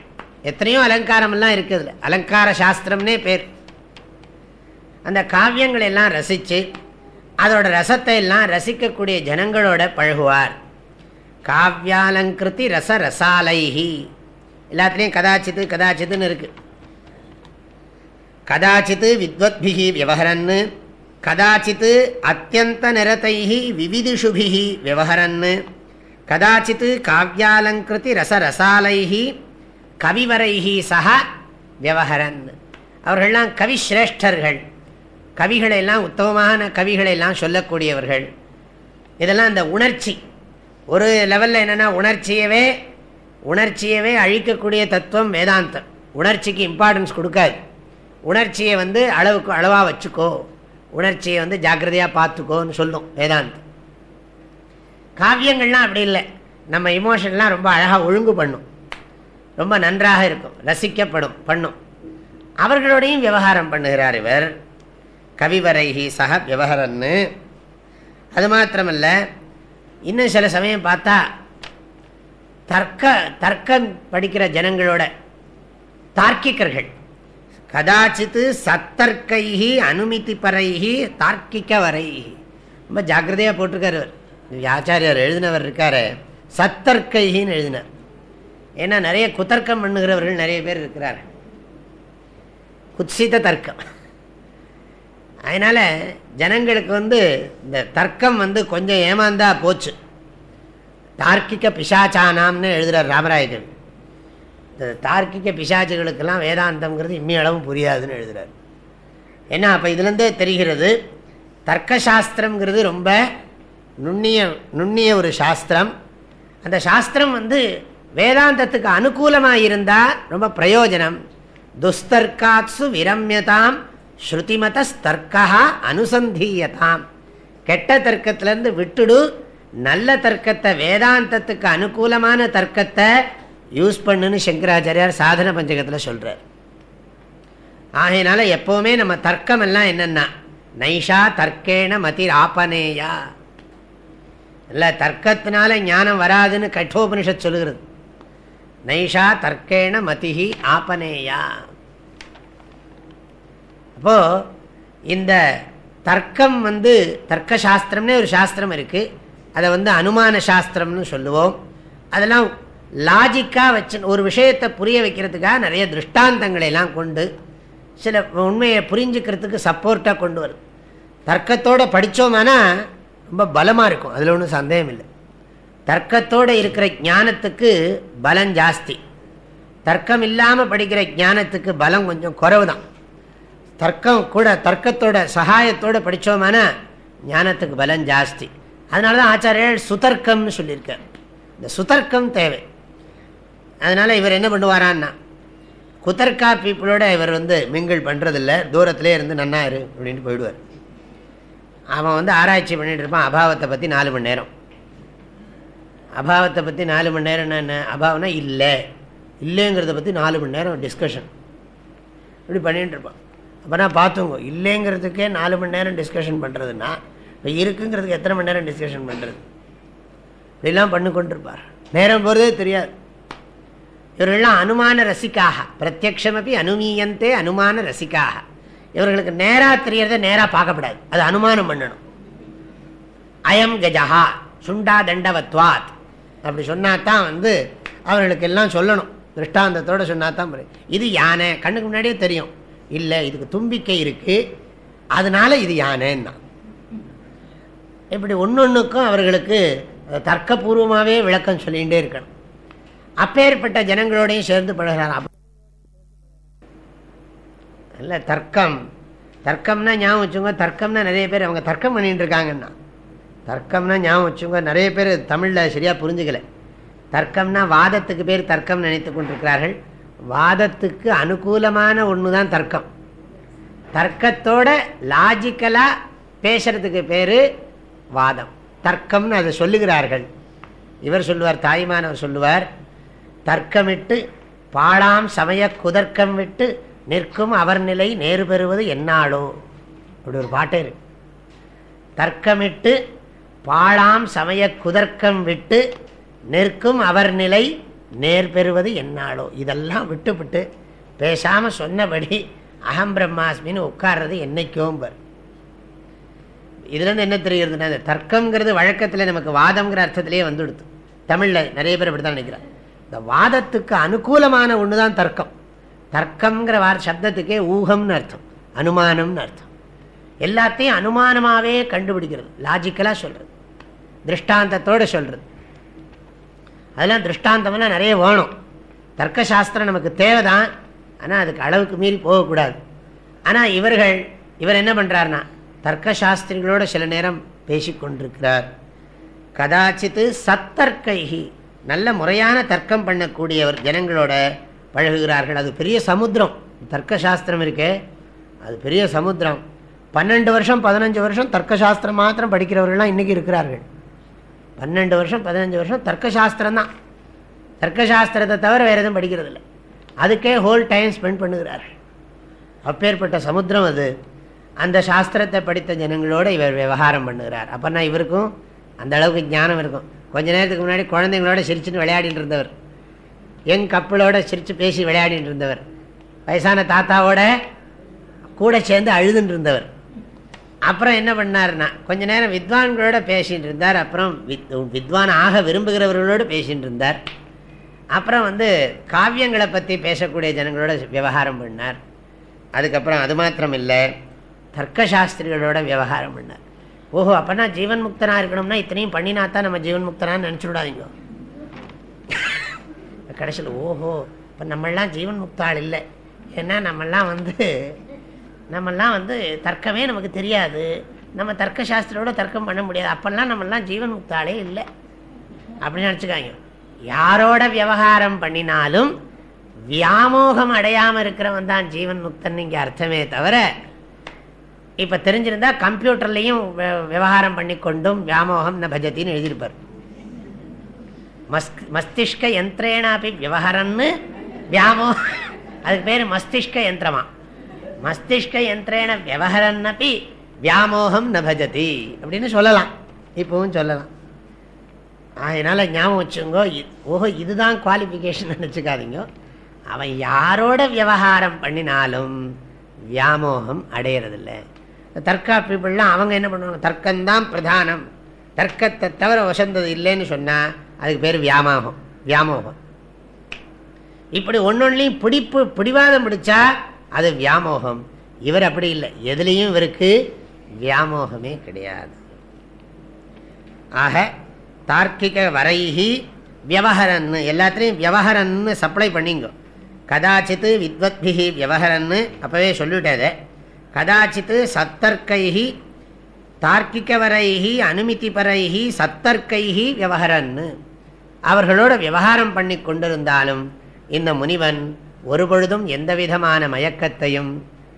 எத்தனையோ அலங்காரமெல்லாம் இருக்குது அலங்கார சாஸ்திரம்னே பேர். அந்த காவியங்கள் எல்லாம் ரசித்து அதோட ரசத்தை எல்லாம் ரசிக்கக்கூடிய ஜனங்களோட பழகுவார். காவியாலங்கிருதி ரச ரசாலைஹி எல்லாத்துலேயும் கதாச்சித்து கதாச்சித்துன்னு இருக்குது கதாச்சித்து வித்வத்பிகி விவகரன்னு கதாச்சித்து அத்தியந்த நிறத்தைஹி விவிதிஷுபிகி விவகரன்னு கதாச்சித் காவியாலங்கிருதி ரசரசாலைஹி கவிவரைஹி சக விவகரன் அவர்கள்லாம் கவிஸ்ரேஷ்டர்கள் கவிகளெல்லாம் உத்தமமான கவிகளெல்லாம் சொல்லக்கூடியவர்கள். இதெல்லாம் அந்த உணர்ச்சி. ஒரு லெவலில் என்னென்னா உணர்ச்சியவே உணர்ச்சியவே அழிக்கக்கூடிய தத்துவம் வேதாந்தம். உணர்ச்சிக்கு இம்பார்ட்டன்ஸ் கொடுக்காது. உணர்ச்சியை வந்து அளவுக்கு அளவாக வச்சுக்கோ. உணர்ச்சியை வந்து ஜாக்கிரதையாக பார்த்துக்கோன்னு சொல்லும் வேதாந்தம். காவியங்கள்லாம் அப்படி இல்லை. நம்ம இமோஷன்லாம் ரொம்ப அழகாக ஒழுங்கு பண்ணும். ரொம்ப நன்றாக இருக்கும். ரசிக்கப்படும் பண்ணும். அவர்களோடையும் விவகாரம் பண்ணுகிறார் இவர். கவிவரைகி சக விவகரன்னு. அது மாத்திரமல்ல இன்னும் சில சமயம் பார்த்தா தர்க்க தர்க்கம் படிக்கிற ஜனங்களோட தார்க்கிக்கர்கள் கதாச்சித்து சத்தர்க்கைகி அனுமதி பறைகி தார்க்கிக வரைகி ரொம்ப ஜாக்கிரதையாக போட்டிருக்காரு ஆச்சாரியார் எழுதினவர் இருக்காரு. சத்தர்க்கைகின்னு எழுதினார். ஏன்னா நிறைய குதர்க்கம் பண்ணுகிறவர்கள் நிறைய பேர் இருக்கிறார் குத்சித தர்க்கம். அதனால் ஜனங்களுக்கு வந்து இந்த தர்க்கம் வந்து கொஞ்சம் ஏமாந்தா போச்சு. தார்க்கிக பிசாச்சானாம்னு எழுதுகிறார் ராமராயகன் இந்த தார்க்கிக பிசாச்சுகளுக்கெல்லாம் வேதாந்தம்ங்கிறது இம்மியளவும் புரியாதுன்னு எழுதுகிறார் ஏன்னா அப்போ இதுலேருந்தே தெரிகிறது தர்க்கசாஸ்திரம்ங்கிறது ரொம்ப நுண்ணிய நுண்ணிய ஒரு சாஸ்திரம். அந்த சாஸ்திரம் வந்து வேதாந்தத்துக்கு அனுகூலமாக இருந்தால் ரொம்ப பிரயோஜனம். துஸ்தர்க்காத்சு விரம்யதாம் ஸ்ருதிமதஸ்தர்க்கா அனுசந்தீயதாம். கெட்ட தர்க்கத்திலேருந்து விட்டுடு நல்ல தர்க்கத்தை வேதாந்தத்துக்கு அனுகூலமான தர்க்கத்தை யூஸ் பண்ணுன்னு சங்கராச்சாரியார் சாதன பஞ்சகத்தில் சொல்கிறார் ஆகையினால எப்போவுமே நம்ம தர்க்கம் எல்லாம் என்னென்னா நைஷா தர்க்கேன மதிர் ஆப்பனேயா இல்லை தர்க்கத்தினால ஞானம் வராதுன்னு கட்டோபனிஷத் சொல்லுகிறது. நைஷா தர்க்கேண மதிஹி ஆப்பனேயா அப்போ இந்த தர்க்கம் வந்து தர்க்க சாஸ்திரம்னே ஒரு சாஸ்திரம் இருக்குது அதை வந்து அனுமான சாஸ்திரம்னு சொல்லுவோம். அதெல்லாம் லாஜிக்காக வச்சு ஒரு விஷயத்தை புரிய வைக்கிறதுக்காக நிறைய திருஷ்டாந்தங்களை எல்லாம் கொண்டு சில உண்மையை புரிஞ்சுக்கிறதுக்கு சப்போர்ட்டாக கொண்டு வரும். தர்க்கத்தோடு படித்தோம்னா ரொம்ப பலமாக இருக்கும். அதில் ஒன்றும் சந்தேகம் இல்லை. தர்க்கத்தோடு இருக்கிற ஞானத்துக்கு பலம் ஜாஸ்தி. தர்க்கம் இல்லாமல் படிக்கிற ஞானத்துக்கு பலம் கொஞ்சம் குறைவு தான் தர்க்கம் கூட தர்க்கத்தோட சகாயத்தோடு படித்தோமான ஞானத்துக்கு பலம் ஜாஸ்தி. அதனால தான் ஆச்சாரியர் சுதர்க்கம்னு சொல்லியிருக்கார். இந்த சுதர்க்கம் தேவை. அதனால் இவர் என்ன பண்ணுவாரான்னா குதர்க்கா பீப்புளோட இவர் வந்து மிங்கிள் பண்ணுறதில்ல தூரத்திலே இருந்து நன்னாரு அப்படின்ட்டு போயிடுவார். அவன் வந்து ஆராய்ச்சி பண்ணிட்டு இருப்பான். அபாவத்தை பற்றி நாலு மணி நேரம். அபாவத்தை பற்றி நாலு மணி நேரம் என்ன? அபாவம்னா இல்லை. இல்லைங்கிறத பற்றி நாலு மணி நேரம் டிஸ்கஷன் இப்படி பண்ணிகிட்டு இருப்பான். அப்போ நான் பார்த்துங்க இல்லைங்கிறதுக்கே நாலு மணி நேரம் டிஸ்கஷன் பண்ணுறதுன்னா இப்போ இருக்குங்கிறதுக்கு எத்தனை மணி நேரம் டிஸ்கஷன் பண்ணுறது இப்படிலாம் பண்ணி கொண்டிருப்பார். நேரம் போகிறதே தெரியாது. இவர்கள்லாம் அனுமான ரசிக்காக பிரத்யக்ஷமப்பி அனுமீயந்தே அனுமான ரசிக்காக. இவர்களுக்கு நேராக தெரியறத நேராக பார்க்கப்படாது. அது அனுமானம் பண்ணணும். அயம் கஜஹா சுண்டா தண்டவத்வாத். அப்படி சொன்னாதான் வந்து அவர்களுக்கு எல்லாம் சொல்லணும். திருஷ்டாந்தத்தோடு சொன்னாதான் இது யானை? கண்ணுக்கு முன்னாடியே தெரியும். இல்லை இதுக்கு தும்பிக்கை இருக்குது அதனால இது யானைன்னா. இப்படி ஒன்று அவர்களுக்கு தர்க்கபூர்வமாகவே விளக்கம் சொல்லிகிட்டே இருக்கணும். அப்பேற்பட்ட ஜனங்களோடையும் சேர்ந்து பழகிறார். இல்லை தர்க்கம். தர்க்கம்னா ஞாபகம் வச்சுங்க தர்க்கம்னா நிறைய பேர் அவங்க தர்க்கம் பண்ணிகிட்டு இருக்காங்கன்னா. தர்க்கம்னா ஞாபகம் வச்சுங்க நிறைய பேர் தமிழில் சரியாக புரிஞ்சுக்கல. தர்க்கம்னா வாதத்துக்கு பேர் தர்க்கம் நினைத்து கொண்டிருக்கிறார்கள். வாதத்துக்கு அனுகூலமான ஒன்று தான் தர்க்கம். தர்க்கத்தோட லாஜிக்கலாக பேசுறதுக்கு பேர் வாதம். தர்க்கம்னு அதை சொல்லுகிறார்கள். இவர் சொல்லுவார் தாய்மானவர் சொல்லுவார் தர்க்கமிட்டு பாழாம் சமய குதர்க்கம் விட்டு நிற்கும் அவர் நிலை நேரு பெறுவது என்னாலோ? அப்படி ஒரு பாட்டே இருக்கு. தர்க்கமிட்டு பாழாம் சமய குதர்க்கம் விட்டு நிற்கும் அவர் நிலை நேர் பெறுவது என்னாலோ? இதெல்லாம் விட்டுவிட்டு பேசாமல் சொன்னபடி அகம் பிரம்மாஸ்மின்னு உட்கார்றது என்னைக்கோம்பர். இதுலேருந்து என்ன தெரிகிறதுனா இந்த தர்க்கங்கிறது வழக்கத்தில் நமக்கு வாதம்ங்கிற அர்த்தத்திலே வந்துடுது. தமிழில் நிறைய பேர் இப்படி தான் நினைக்கிறார் இந்த வாதத்துக்கு அனுகூலமான ஒன்று தான் தர்க்கம். தர்க்கம்ங்கிற வார சப்தத்துக்கே ஊகம்னு அர்த்தம் அனுமானம்னு அர்த்தம். எல்லாத்தையும் அனுமானமாகவே கண்டுபிடிக்கிறது லாஜிக்கலாக சொல்கிறது திருஷ்டாந்தத்தோடு சொல்கிறது அதெல்லாம் திருஷ்டாந்தமெல்லாம் நிறைய வேணும். தர்க்கசாஸ்திரம் நமக்கு தேவை தான் ஆனால் அதுக்கு அளவுக்கு மீறி போகக்கூடாது. ஆனால் இவர்கள் இவர் என்ன பண்ணுறாருனா தர்க்கசாஸ்திரிகளோடு சில நேரம் பேசிக்கொண்டிருக்கிறார். கதாச்சித்து சத்தர்க்கைகி நல்ல முறையான தர்க்கம் பண்ணக்கூடியவர் ஜனங்களோட பழகுகிறார்கள். அது பெரிய சமுத்திரம். தர்க்கசாஸ்திரம் இருக்கே. அது பெரிய சமுத்திரம். பன்னெண்டு வருஷம் பதினஞ்சு வருஷம் தர்க்கசாஸ்திரம் மாத்திரம் படிக்கிறவர்கள்லாம் இன்றைக்கி இருக்கிறார்கள். பன்னெண்டு வருஷம் பதினஞ்சு வருஷம் தர்க்கசாஸ்திரம் தான். தர்க்கசாஸ்திரத்தை தவிர வேறு எதுவும் படிக்கிறது இல்லை அதுக்கே ஹோல் டைம் ஸ்பெண்ட் பண்ணுகிறார்கள். அப்பேற்பட்ட சமுத்திரம் அது. அந்த சாஸ்திரத்தை படித்த ஜனங்களோடு இவர் விவகாரம் பண்ணுகிறார். அப்போனா இவருக்கும் அந்த அளவுக்கு ஞானம் இருக்கும். கொஞ்ச நேரத்துக்கு முன்னாடி குழந்தைங்களோட சிரிச்சுன்னு விளையாடிட்டு இருந்தவர். யங் கப்பலோட சிரித்து பேசி விளையாடிட்டு இருந்தவர் வயசான தாத்தாவோட கூட சேர்ந்து அழுதுன்னு இருந்தவர் அப்புறம் என்ன பண்ணார்னா கொஞ்ச நேரம் வித்வான்களோட பேசிகிட்டு இருந்தார் அப்புறம் வித் வித்வான் ஆக விரும்புகிறவர்களோடு பேசிகிட்டு இருந்தார் அப்புறம் வந்து காவியங்களை பற்றி பேசக்கூடிய ஜனங்களோட விவகாரம் பண்ணார். அதுக்கப்புறம் அது மாத்திரம் இல்லை தர்க்கசாஸ்திரிகளோட விவகாரம் பண்ணார். ஓஹோ அப்போனா ஜீவன் முக்தனாக இருக்கணும்னா இத்தனையும் பண்ணினா தான் நம்ம ஜீவன் முக்தனான்னு நினச்சிவிடாதீங்க கடைசியில் ஓஹோ இப்போ நம்மளாம் ஜீவன் முக்தாள் இல்லை ஏன்னா நம்மெல்லாம் வந்து நம்மெல்லாம் வந்து தர்க்கமே நமக்கு தெரியாது. நம்ம தர்க்க சாஸ்திரோட தர்க்கம் பண்ண முடியாது. அப்போல்லாம் நம்மெல்லாம் ஜீவன் முக்தாலே இல்லை. அப்படின்னு நினச்சிக்காங்க. யாரோட விவகாரம் பண்ணினாலும் வியாமோகம் அடையாமல் இருக்கிறவன் தான் ஜீவன் முக்தன் இங்கே அர்த்தமே தவிர இப்போ தெரிஞ்சிருந்தா கம்ப்யூட்டர்லேயும் விவகாரம் பண்ணி கொண்டும் வியாமோகம் ந பஜத்தின்னு எழுதியிருப்பார். மஸ்க் மஸ்திஷ்க யந்திரேனாப்பி விவகாரம்னு வியாமோ அதுக்கு பேர் மஸ்திஷ்க யந்திரமா. மஸ்திஷ்க யந்திரேன விவகரன்னப்பி வியாமோகம் நபஜதி அப்படின்னு சொல்லலாம். இப்பவும் சொல்லலாம். அதனால் ஞாபகம் வச்சுங்கோ ஓஹோ இதுதான் குவாலிஃபிகேஷன் நினச்சிக்காதீங்க. அவன் யாரோட விவகாரம் பண்ணினாலும் வியாமோகம் அடையிறதில்லை. தர்க்கா பீப்புளெலாம் அவங்க என்ன பண்ணுவாங்க? தர்க்கம்தான் பிரதானம். தர்க்கத்தை தவிர வசந்தது இல்லைன்னு சொன்னால் அதுக்கு பேர் வியாமோகம் வியாமோகம். இப்படி ஒன்னொன்னையும் பிடிப்பு பிடிவாதம் பிடிச்சா அது வியாமோகம். இவர் அப்படி இல்லை. எதுலேயும் இவருக்கு வியாமோகமே கிடையாது. ஆக தார்க்கிக வரைகி வியவஹரன்னு எல்லாத்துலேயும் வியவஹரன்னு சப்ளை பண்ணிங்க. கதாச்சித்து வித்வத்பிகி வியவஹரன்னு அப்போவே சொல்லிவிட்டது. கதாச்சித்து சத்தர்க்கைகி தார்க்கிகவரைகி அனுமதிபரைகி சத்தர்க்கைகி வியவஹரன்னு. அவர்களோட விவகாரம் பண்ணி கொண்டிருந்தாலும் இந்த முனிவன் ஒரு பொழுதும் எந்த விதமான மயக்கத்தையும்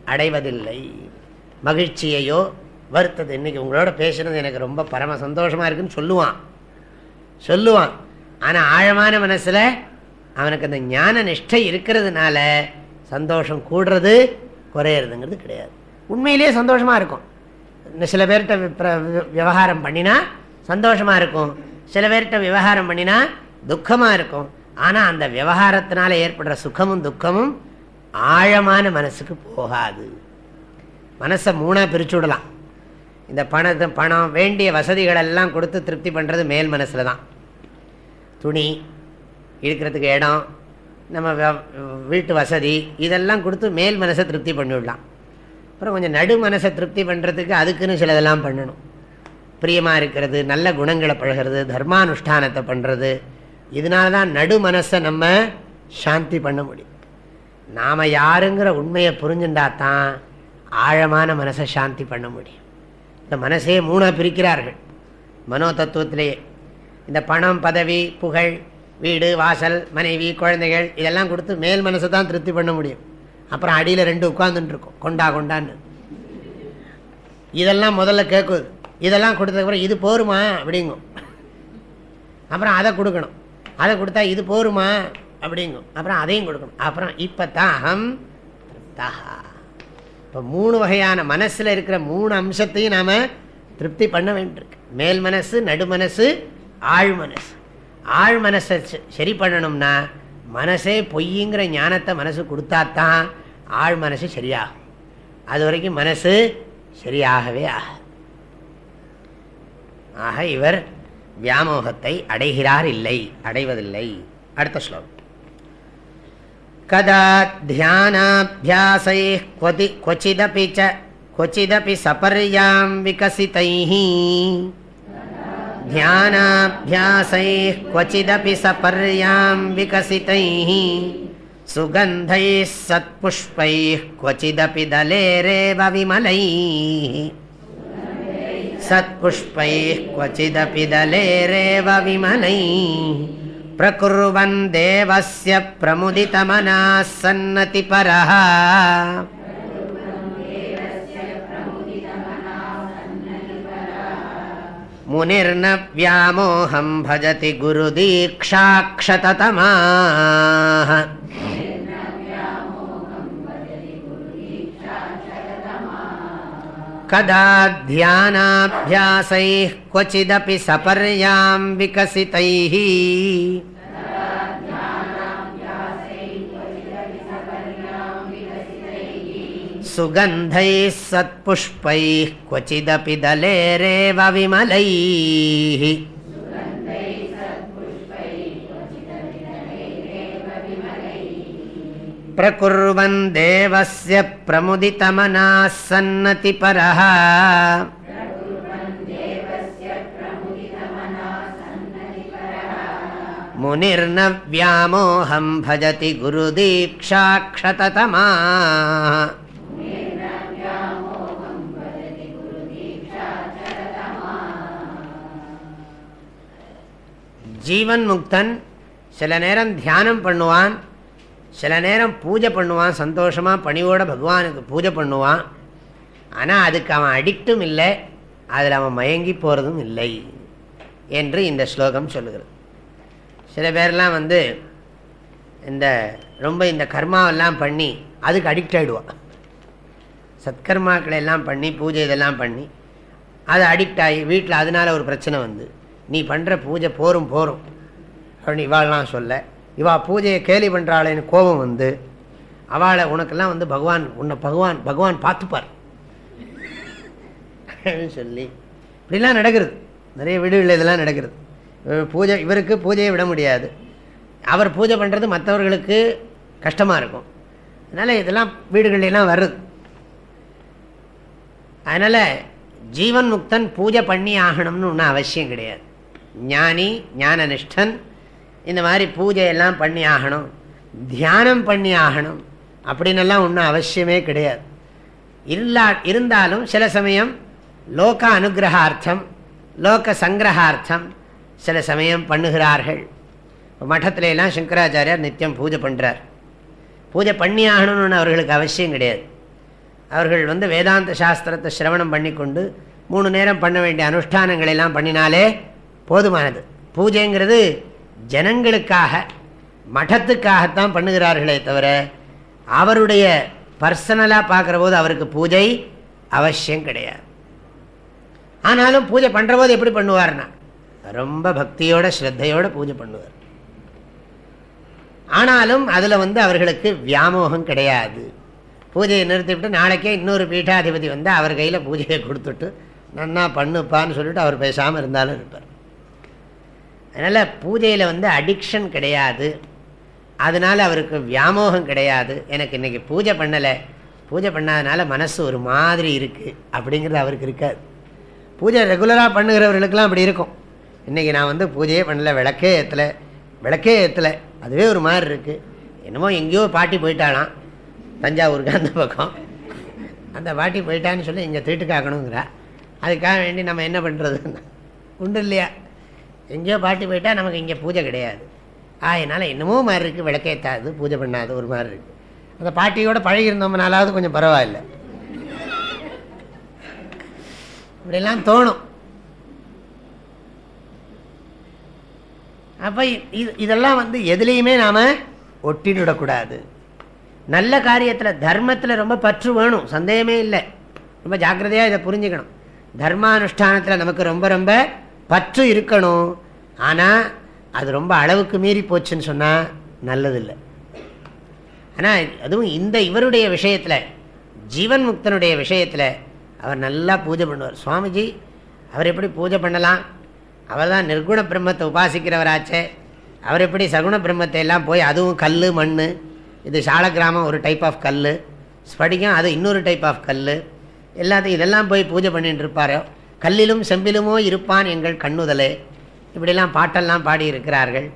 அடைவதில்லை. மகிழ்ச்சியையோ வருத்தது. இன்றைக்கி உங்களோட பேசுனது எனக்கு ரொம்ப பரம சந்தோஷமாக இருக்குன்னு சொல்லுவான். சொல்லுவான். ஆனால் ஆழமான மனசில் அவனுக்கு அந்த ஞான நிஷ்டை இருக்கிறதுனால சந்தோஷம் கூடுறது குறையிறதுங்கிறது கிடையாது. உண்மையிலேயே சந்தோஷமாக இருக்கும். சில பேர்கிட்ட விவகாரம் பண்ணினா சந்தோஷமாக இருக்கும். சில பேர்கிட்ட விவகாரம் பண்ணினா துக்கமாக இருக்கும். ஆனால் அந்த விவகாரத்தினால ஏற்படுற சுகமும் துக்கமும் ஆழமான மனசுக்கு போகாது. மனசை மூணாக பிரிச்சு விடலாம். இந்த பணத்தை பணம் வேண்டிய வசதிகள் எல்லாம் கொடுத்து திருப்தி பண்ணுறது மேல் மனசில் தான். துணி இருக்கிறதுக்கு இடம் நம்ம வீட்டு வசதி இதெல்லாம் கொடுத்து மேல் மனசை திருப்தி பண்ணிவிடலாம் அப்புறம் கொஞ்சம் நடு மனசை திருப்தி பண்ணுறதுக்கு அதுக்குன்னு சிலதெல்லாம் பண்ணணும். பிரியமாக இருக்கிறது நல்ல குணங்களை பழகிறது தர்மானுஷ்டானத்தை பண்ணுறது இதனால தான் நடு மனசை நம்ம சாந்தி பண்ண முடியும். நாம் யாருங்கிற உண்மையை புரிஞ்சுட்டா தான் ஆழமான மனசை சாந்தி பண்ண முடியும். இந்த மனசே மூணாக பிரிக்கிறார்கள். மனோ தத்துவத்திலேயே. இந்த பணம் பதவி புகழ் வீடு வாசல் மனைவி குழந்தைகள் இதெல்லாம் கொடுத்து மேல் மனசை தான் திருப்தி பண்ண முடியும். அப்புறம் அடியில் ரெண்டு உட்காந்துட்டுருக்கோம் கொண்டா கொண்டான்னு. இதெல்லாம் முதல்ல கேட்குது. இதெல்லாம் கொடுத்ததுக்கப்புறம் இது போருமா அப்படிங்கும். அப்புறம் அதை கொடுக்கணும். அதை கொடுத்தா இது போருமா அப்படிங்கும். அப்புறம் அதையும் கொடுக்கணும். அப்புறம் இப்போ தான் அகம் இப்போ மூணு வகையான மனசில் இருக்கிற மூணு அம்சத்தையும் நாம் திருப்தி பண்ண வேண்டியிருக்கு. மேல் மனசு நடுமனசு ஆழ் மனசு. ஆழ் மனசை சரி பண்ணணும்னா மனசே பொய்யுங்கிற ஞானத்தை மனசு கொடுத்தாத்தான் ஆழ் மனசு சரியாகும். அது வரைக்கும் மனசு சரியாகவே ஆகும் ஆக இவர் வியாமோகத்தை அடைகிறார் இல்லை அடைவதில்லை அடுத்த ஸ்லோகம் கதா தியானாபியாசை क्वति क्वचिदपि च क्वचिदपि सपर्यां विकसितैः ध्यानाभ्यासैः क्वचिदपि सपर्यां विकसितैः सुगन्धैः सत्पुष्पैः क्वचिदपि दलेरेव विमलैः सत्पुष्पैः क्वचिदपि दलेरेव विमलैः प्रकुर्वन् देवस्य प्रमुदितमनाः सन्नतिपरः। मुनिर्न व्यामोहं भजति गुरुदीक्षाक्षततमाः कदा ध्यानाभ्यासैः क्वचिदपि सपर्यां विकसितैः। सुगन्धैः सत्पुष्पैः क्वचिदपि दलेरेव विमलैः प्रकुर्वन् देवस्य प्रमुदितमनाः सन्नतिपरः मुनिर्न व्यामोहं भजति गुरुदीक्षाक्षततमा ஜீவன் முக்தன் சில நேரம் தியானம் பண்ணுவான் சில நேரம் பூஜை பண்ணுவான் சந்தோஷமாக பணியோட பகவானுக்கு பூஜை பண்ணுவான். ஆனால் அதுக்கு அவன் அடிக்டும் இல்லை அதில் அவன் மயங்கி போகிறதும் இல்லை என்று இந்த ஸ்லோகம் சொல்லுகிறது. சில பேர்லாம் வந்து இந்த ரொம்ப இந்த கர்மாவெல்லாம் பண்ணி அதுக்கு அடிக்ட் ஆகிடுவான் சத்கர்மாக்களை எல்லாம் பண்ணி பூஜை இதெல்லாம் பண்ணி அது அடிக்ட் ஆகி வீட்டில் அதனால் ஒரு பிரச்சனை வந்து நீ பண்ணுற பூஜை போரும் போரும். அப்படின்னு இவாள்லாம் சொல்ல இவா பூஜையை கேலி பண்ணுறாளேன்னு கோபம் வந்து அவளை உனக்கெல்லாம் வந்து பகவான் உன்னை பகவான் பகவான் பார்த்துப்பார். சொல்லி இப்படிலாம் நடக்கிறது. நிறைய வீடுகளில் இதெல்லாம் நடக்கிறது. பூஜை இவருக்கு பூஜையை விட முடியாது. அவர் பூஜை பண்ணுறது மற்றவர்களுக்கு கஷ்டமாக இருக்கும். அதனால் இதெல்லாம் வீடுகள்லாம் வருது. அதனால் ஜீவன் முக்தன் பூஜை பண்ணி ஆகணும்னு ஒன்றும் அவசியம் கிடையாது. ஞானி ஞானனிஷ்டன் இந்த மாதிரி பூஜையெல்லாம் பண்ணி ஆகணும் தியானம் பண்ணி ஆகணும் அப்படின்னெல்லாம் ஒன்றும் அவசியமே கிடையாது. இல்லா இருந்தாலும் சில சமயம் லோக அனுகிரகார்த்தம் லோக சங்கிரகார்த்தம் சில சமயம் பண்ணுகிறார்கள். மட்டத்தில எல்லாம் சங்கராச்சாரியார் நித்தியம் பூஜை பண்ணுறார் பூஜை பண்ணி ஆகணும்னு அவர்களுக்கு அவசியம் கிடையாது. அவர்கள் வந்து வேதாந்த சாஸ்திரத்தை சிரவணம் பண்ணி கொண்டு மூணு நேரம் பண்ண வேண்டிய அனுஷ்டானங்களெல்லாம் பண்ணினாலே போதுமானது. பூஜைங்கிறது ஜனங்களுக்காக மഠத்துக்காகத்தான் பண்ணுகிறார்களே தவிர அவருடைய பர்சனலாக பார்க்குற போது அவருக்கு பூஜை அவசியம் கிடையாது. ஆனாலும் பூஜை பண்ணுற போது எப்படி பண்ணுவார்னா ரொம்ப பக்தியோட ஸ்ரத்தையோட பூஜை பண்ணுவார். ஆனாலும் அதில் வந்து அவர்களுக்கு வியாமோகம் கிடையாது. பூஜையை நிறுத்திவிட்டு நாளைக்கே இன்னொரு பீட்டாதிபதி வந்து அவர் கையில் பூஜையை கொடுத்துட்டு நன்னா பண்ணுப்பான்னு சொல்லிட்டு அவர் பேசாமல் இருந்தாலும் இருப்பார். அதனால் பூஜையில் வந்து அடிக்ஷன் கிடையாது. அதனால் அவருக்கு வியாமோகம் கிடையாது. எனக்கு இன்றைக்கி பூஜை பண்ணலை. பூஜை பண்ணாதனால மனசு ஒரு மாதிரி இருக்குது அப்படிங்கிறது அவருக்கு இருக்காது. பூஜை ரெகுலராக பண்ணுகிறவர்களுக்கெல்லாம் அப்படி இருக்கும். இன்றைக்கி நான் வந்து பூஜையே பண்ணலை விளக்கே ஏற்றலை விளக்கே ஏற்றலை அதுவே ஒரு மாதிரி இருக்குது என்னமோ எங்கேயோ பாட்டி போயிட்டாலாம் தஞ்சாவூருக்கு அந்த பக்கம். அந்த பாட்டி போயிட்டான்னு சொல்லி இங்கே தீட்டு காக்கணுங்கிறா. அதுக்காக வேண்டி நம்ம என்ன பண்ணுறதுன்னா உண்டு இல்லையா? எங்கேயோ பாட்டி போயிட்டா நமக்கு இங்கே பூஜை கிடையாது. அதனால் என்னமோ மாதிரி இருக்குது விளக்கேற்றாது பூஜை பண்ணாது ஒரு மாதிரி இருக்குது அந்த பாட்டியோட பழகிருந்தோம்னாலாவது கொஞ்சம் பரவாயில்ல. இப்படிலாம் தோணும். அப்போ இது இதெல்லாம் வந்து எதுலேயுமே நாம் ஒட்டிவிடக்கூடாது. நல்ல காரியத்தில் தர்மத்தில் ரொம்ப பற்று வேணும் சந்தேகமே இல்லை. ரொம்ப ஜாக்கிரதையாக இதை புரிஞ்சுக்கணும். தர்மானுஷ்டானத்தில் நமக்கு ரொம்ப ரொம்ப பற்று இருக்கணும். ஆனால் அது ரொம்ப அளவுக்கு மீறி போச்சுன்னு சொன்னால் நல்லதில்லை. ஆனால் அதுவும் இந்த இவருடைய விஷயத்தில் ஜீவன் முக்தனுடைய விஷயத்தில் அவர் நல்லா பூஜை பண்ணுவார். சுவாமிஜி அவர் எப்படி பூஜை பண்ணலாம்? அவர் தான் நிர்குண பிரம்மத்தை உபாசிக்கிறவராச்சே. அவர் எப்படி சகுண பிரம்மத்தை எல்லாம் போய் அதுவும் கல் மண் இது சால கிராமம் ஒரு டைப் ஆஃப் கல் ஸ்படிகம் அது இன்னொரு டைப் ஆஃப் கல் எல்லாத்தையும் இதெல்லாம் போய் பூஜை பண்ணிட்டு இருப்பாரோ? கல்லிலும் செம்பிலுமோ இருப்பான் எங்கள் கண்ணுதலே. இப்படிலாம் பாட்டெல்லாம் பாடி இருக்கிறார்கள்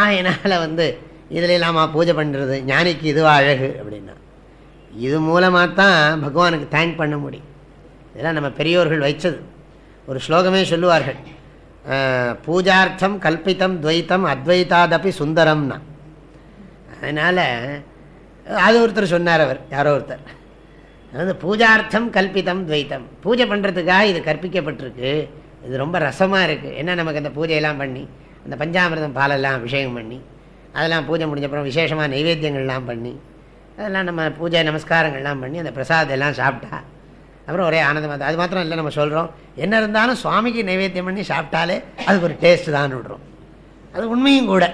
ஆகையினால் வந்து இதில் பூஜை பண்ணுறது ஞானிக்கு இதுவா அழகு அப்படின்னா. இது மூலமாக தான் பகவானுக்கு தேங்க் பண்ண முடியும். இதெல்லாம் நம்ம பெரியோர்கள் வைச்சது. ஒரு ஸ்லோகமே சொல்லுவார்கள். பூஜார்த்தம் கல்பித்தம் துவைத்தம் அத்வைத்தாதப்பி சுந்தரம்னா. அதனால் அது ஒருத்தர் சொன்னார் அவர் யாரோ ஒருத்தர். அதாவது பூஜார்த்தம் கல்பித்தம் துவைத்தம். பூஜை பண்ணுறதுக்காக இது கற்பிக்கப்பட்டிருக்கு. இது ரொம்ப ரசமாக இருக்குது என்ன நமக்கு அந்த பூஜையெல்லாம் பண்ணி அந்த பஞ்சாமிரதம் பாலெல்லாம் அபிஷேகம் பண்ணி அதெல்லாம் பூஜை முடிஞ்சப்புறம் விசேஷமாக நைவேத்தியங்கள்லாம் பண்ணி அதெல்லாம் நம்ம பூஜை நமஸ்காரங்கள்லாம் பண்ணி அந்த பிரசாதம் எல்லாம் சாப்பிட்டா அப்புறம் ஒரே ஆனந்தமாக அது மாத்திரம் இல்லை நம்ம சொல்கிறோம் என்ன இருந்தாலும் சுவாமிக்கு நைவேத்தியம் பண்ணி சாப்பிட்டாலே அதுக்கு ஒரு டேஸ்ட்டு தான் விடுறோம். அது உண்மையும் கூட.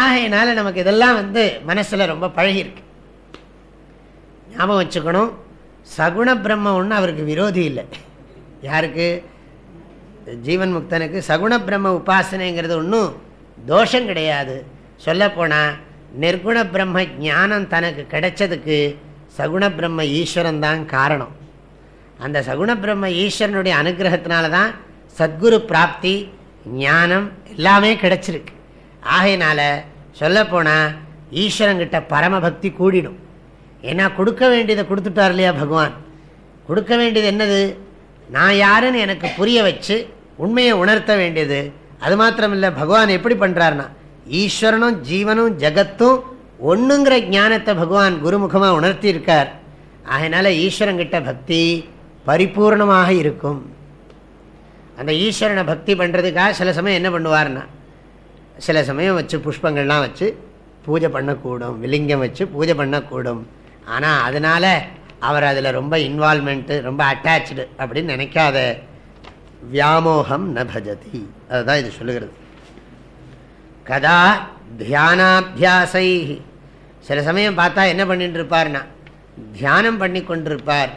ஆகையினால நமக்கு இதெல்லாம் வந்து மனசில் ரொம்ப பழகிருக்கு ஞாபகம் வச்சுக்கணும் சகுண பிரம்ம ஒன்று அவருக்கு விரோதி இல்லை. யாருக்கு? ஜீவன் முக்தனுக்கு சகுண பிரம்ம உபாசனைங்கிறது ஒன்றும் தோஷம் கிடையாது. சொல்லப்போனால் நிர்குண பிரம்ம ஞானம் தனக்கு கிடைச்சதுக்கு சகுண பிரம்ம ஈஸ்வரன் தான் காரணம். அந்த சகுண பிரம்ம ஈஸ்வரனுடைய அனுகிரகத்தினால தான் சத்குரு பிராப்தி ஞானம் எல்லாமே கிடைச்சிருக்கு. ஆகையினால சொல்லப்போனால் ஈஸ்வரங்கிட்ட பரமபக்தி கூடிடும். ஏன்னா கொடுக்க வேண்டியதை கொடுத்துட்டார் இல்லையா பகவான்? கொடுக்க வேண்டியது என்னது? நான் யாருன்னு எனக்கு புரிய வச்சு உண்மையை உணர்த்த வேண்டியது. அது மாத்திரமில்லை பகவான் எப்படி பண்ணுறாருனா ஈஸ்வரனும் ஜீவனும் ஜகத்தும் ஒன்றுங்கிற ஞானத்தை பகவான் குருமுகமாக உணர்த்தியிருக்கார். அதனால் ஈஸ்வரங்கிட்ட பக்தி பரிபூர்ணமாக இருக்கும். அந்த ஈஸ்வரனை பக்தி பண்ணுறதுக்காக சில சமயம் என்ன பண்ணுவார்னா சில சமயம் வச்சு புஷ்பங்கள்லாம் வச்சு பூஜை பண்ணக்கூடும் விலிங்கம் வச்சு பூஜை பண்ணக்கூடும். ஆனால் அதனால் அவர் அதில் ரொம்ப இன்வால்மெண்ட்டு ரொம்ப அட்டாச்சு அப்படின்னு நினைக்காத வியாமோகம் ந பஜதி. அதுதான் இது சொல்லுகிறது. கதா தியானாபியாசை சில சமயம் பார்த்தா என்ன பண்ணிட்டு இருப்பார்னா தியானம் பண்ணி கொண்டிருப்பார்.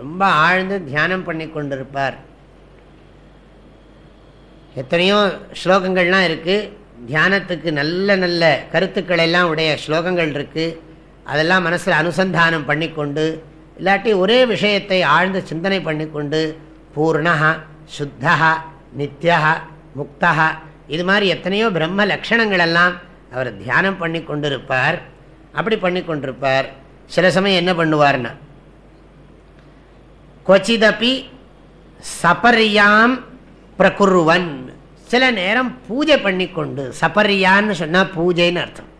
ரொம்ப ஆழ்ந்து தியானம் பண்ணி கொண்டிருப்பார். எத்தனையோ ஸ்லோகங்கள்லாம் இருக்குது தியானத்துக்கு நல்ல நல்ல கருத்துக்கள் எல்லாம் உடைய ஸ்லோகங்கள் இருக்குது அதெல்லாம் மனசில் அனுசந்தானம் பண்ணிக்கொண்டு இல்லாட்டி ஒரே விஷயத்தை ஆழ்ந்து சிந்தனை பண்ணிக்கொண்டு பூர்ணா சுத்தா நித்யா முக்தா இது மாதிரி எத்தனையோ பிரம்ம லக்ஷணங்களெல்லாம் அவர் தியானம் பண்ணி கொண்டிருப்பார் அப்படி பண்ணி கொண்டிருப்பார் சில சமயம் என்ன பண்ணுவார்னா கொச்சிதப்பி சபரியாம் பிரகுருவன். சில நேரம் பூஜை பண்ணி கொண்டு சபரியான்னு சொன்னால் பூஜைன்னு அர்த்தம்.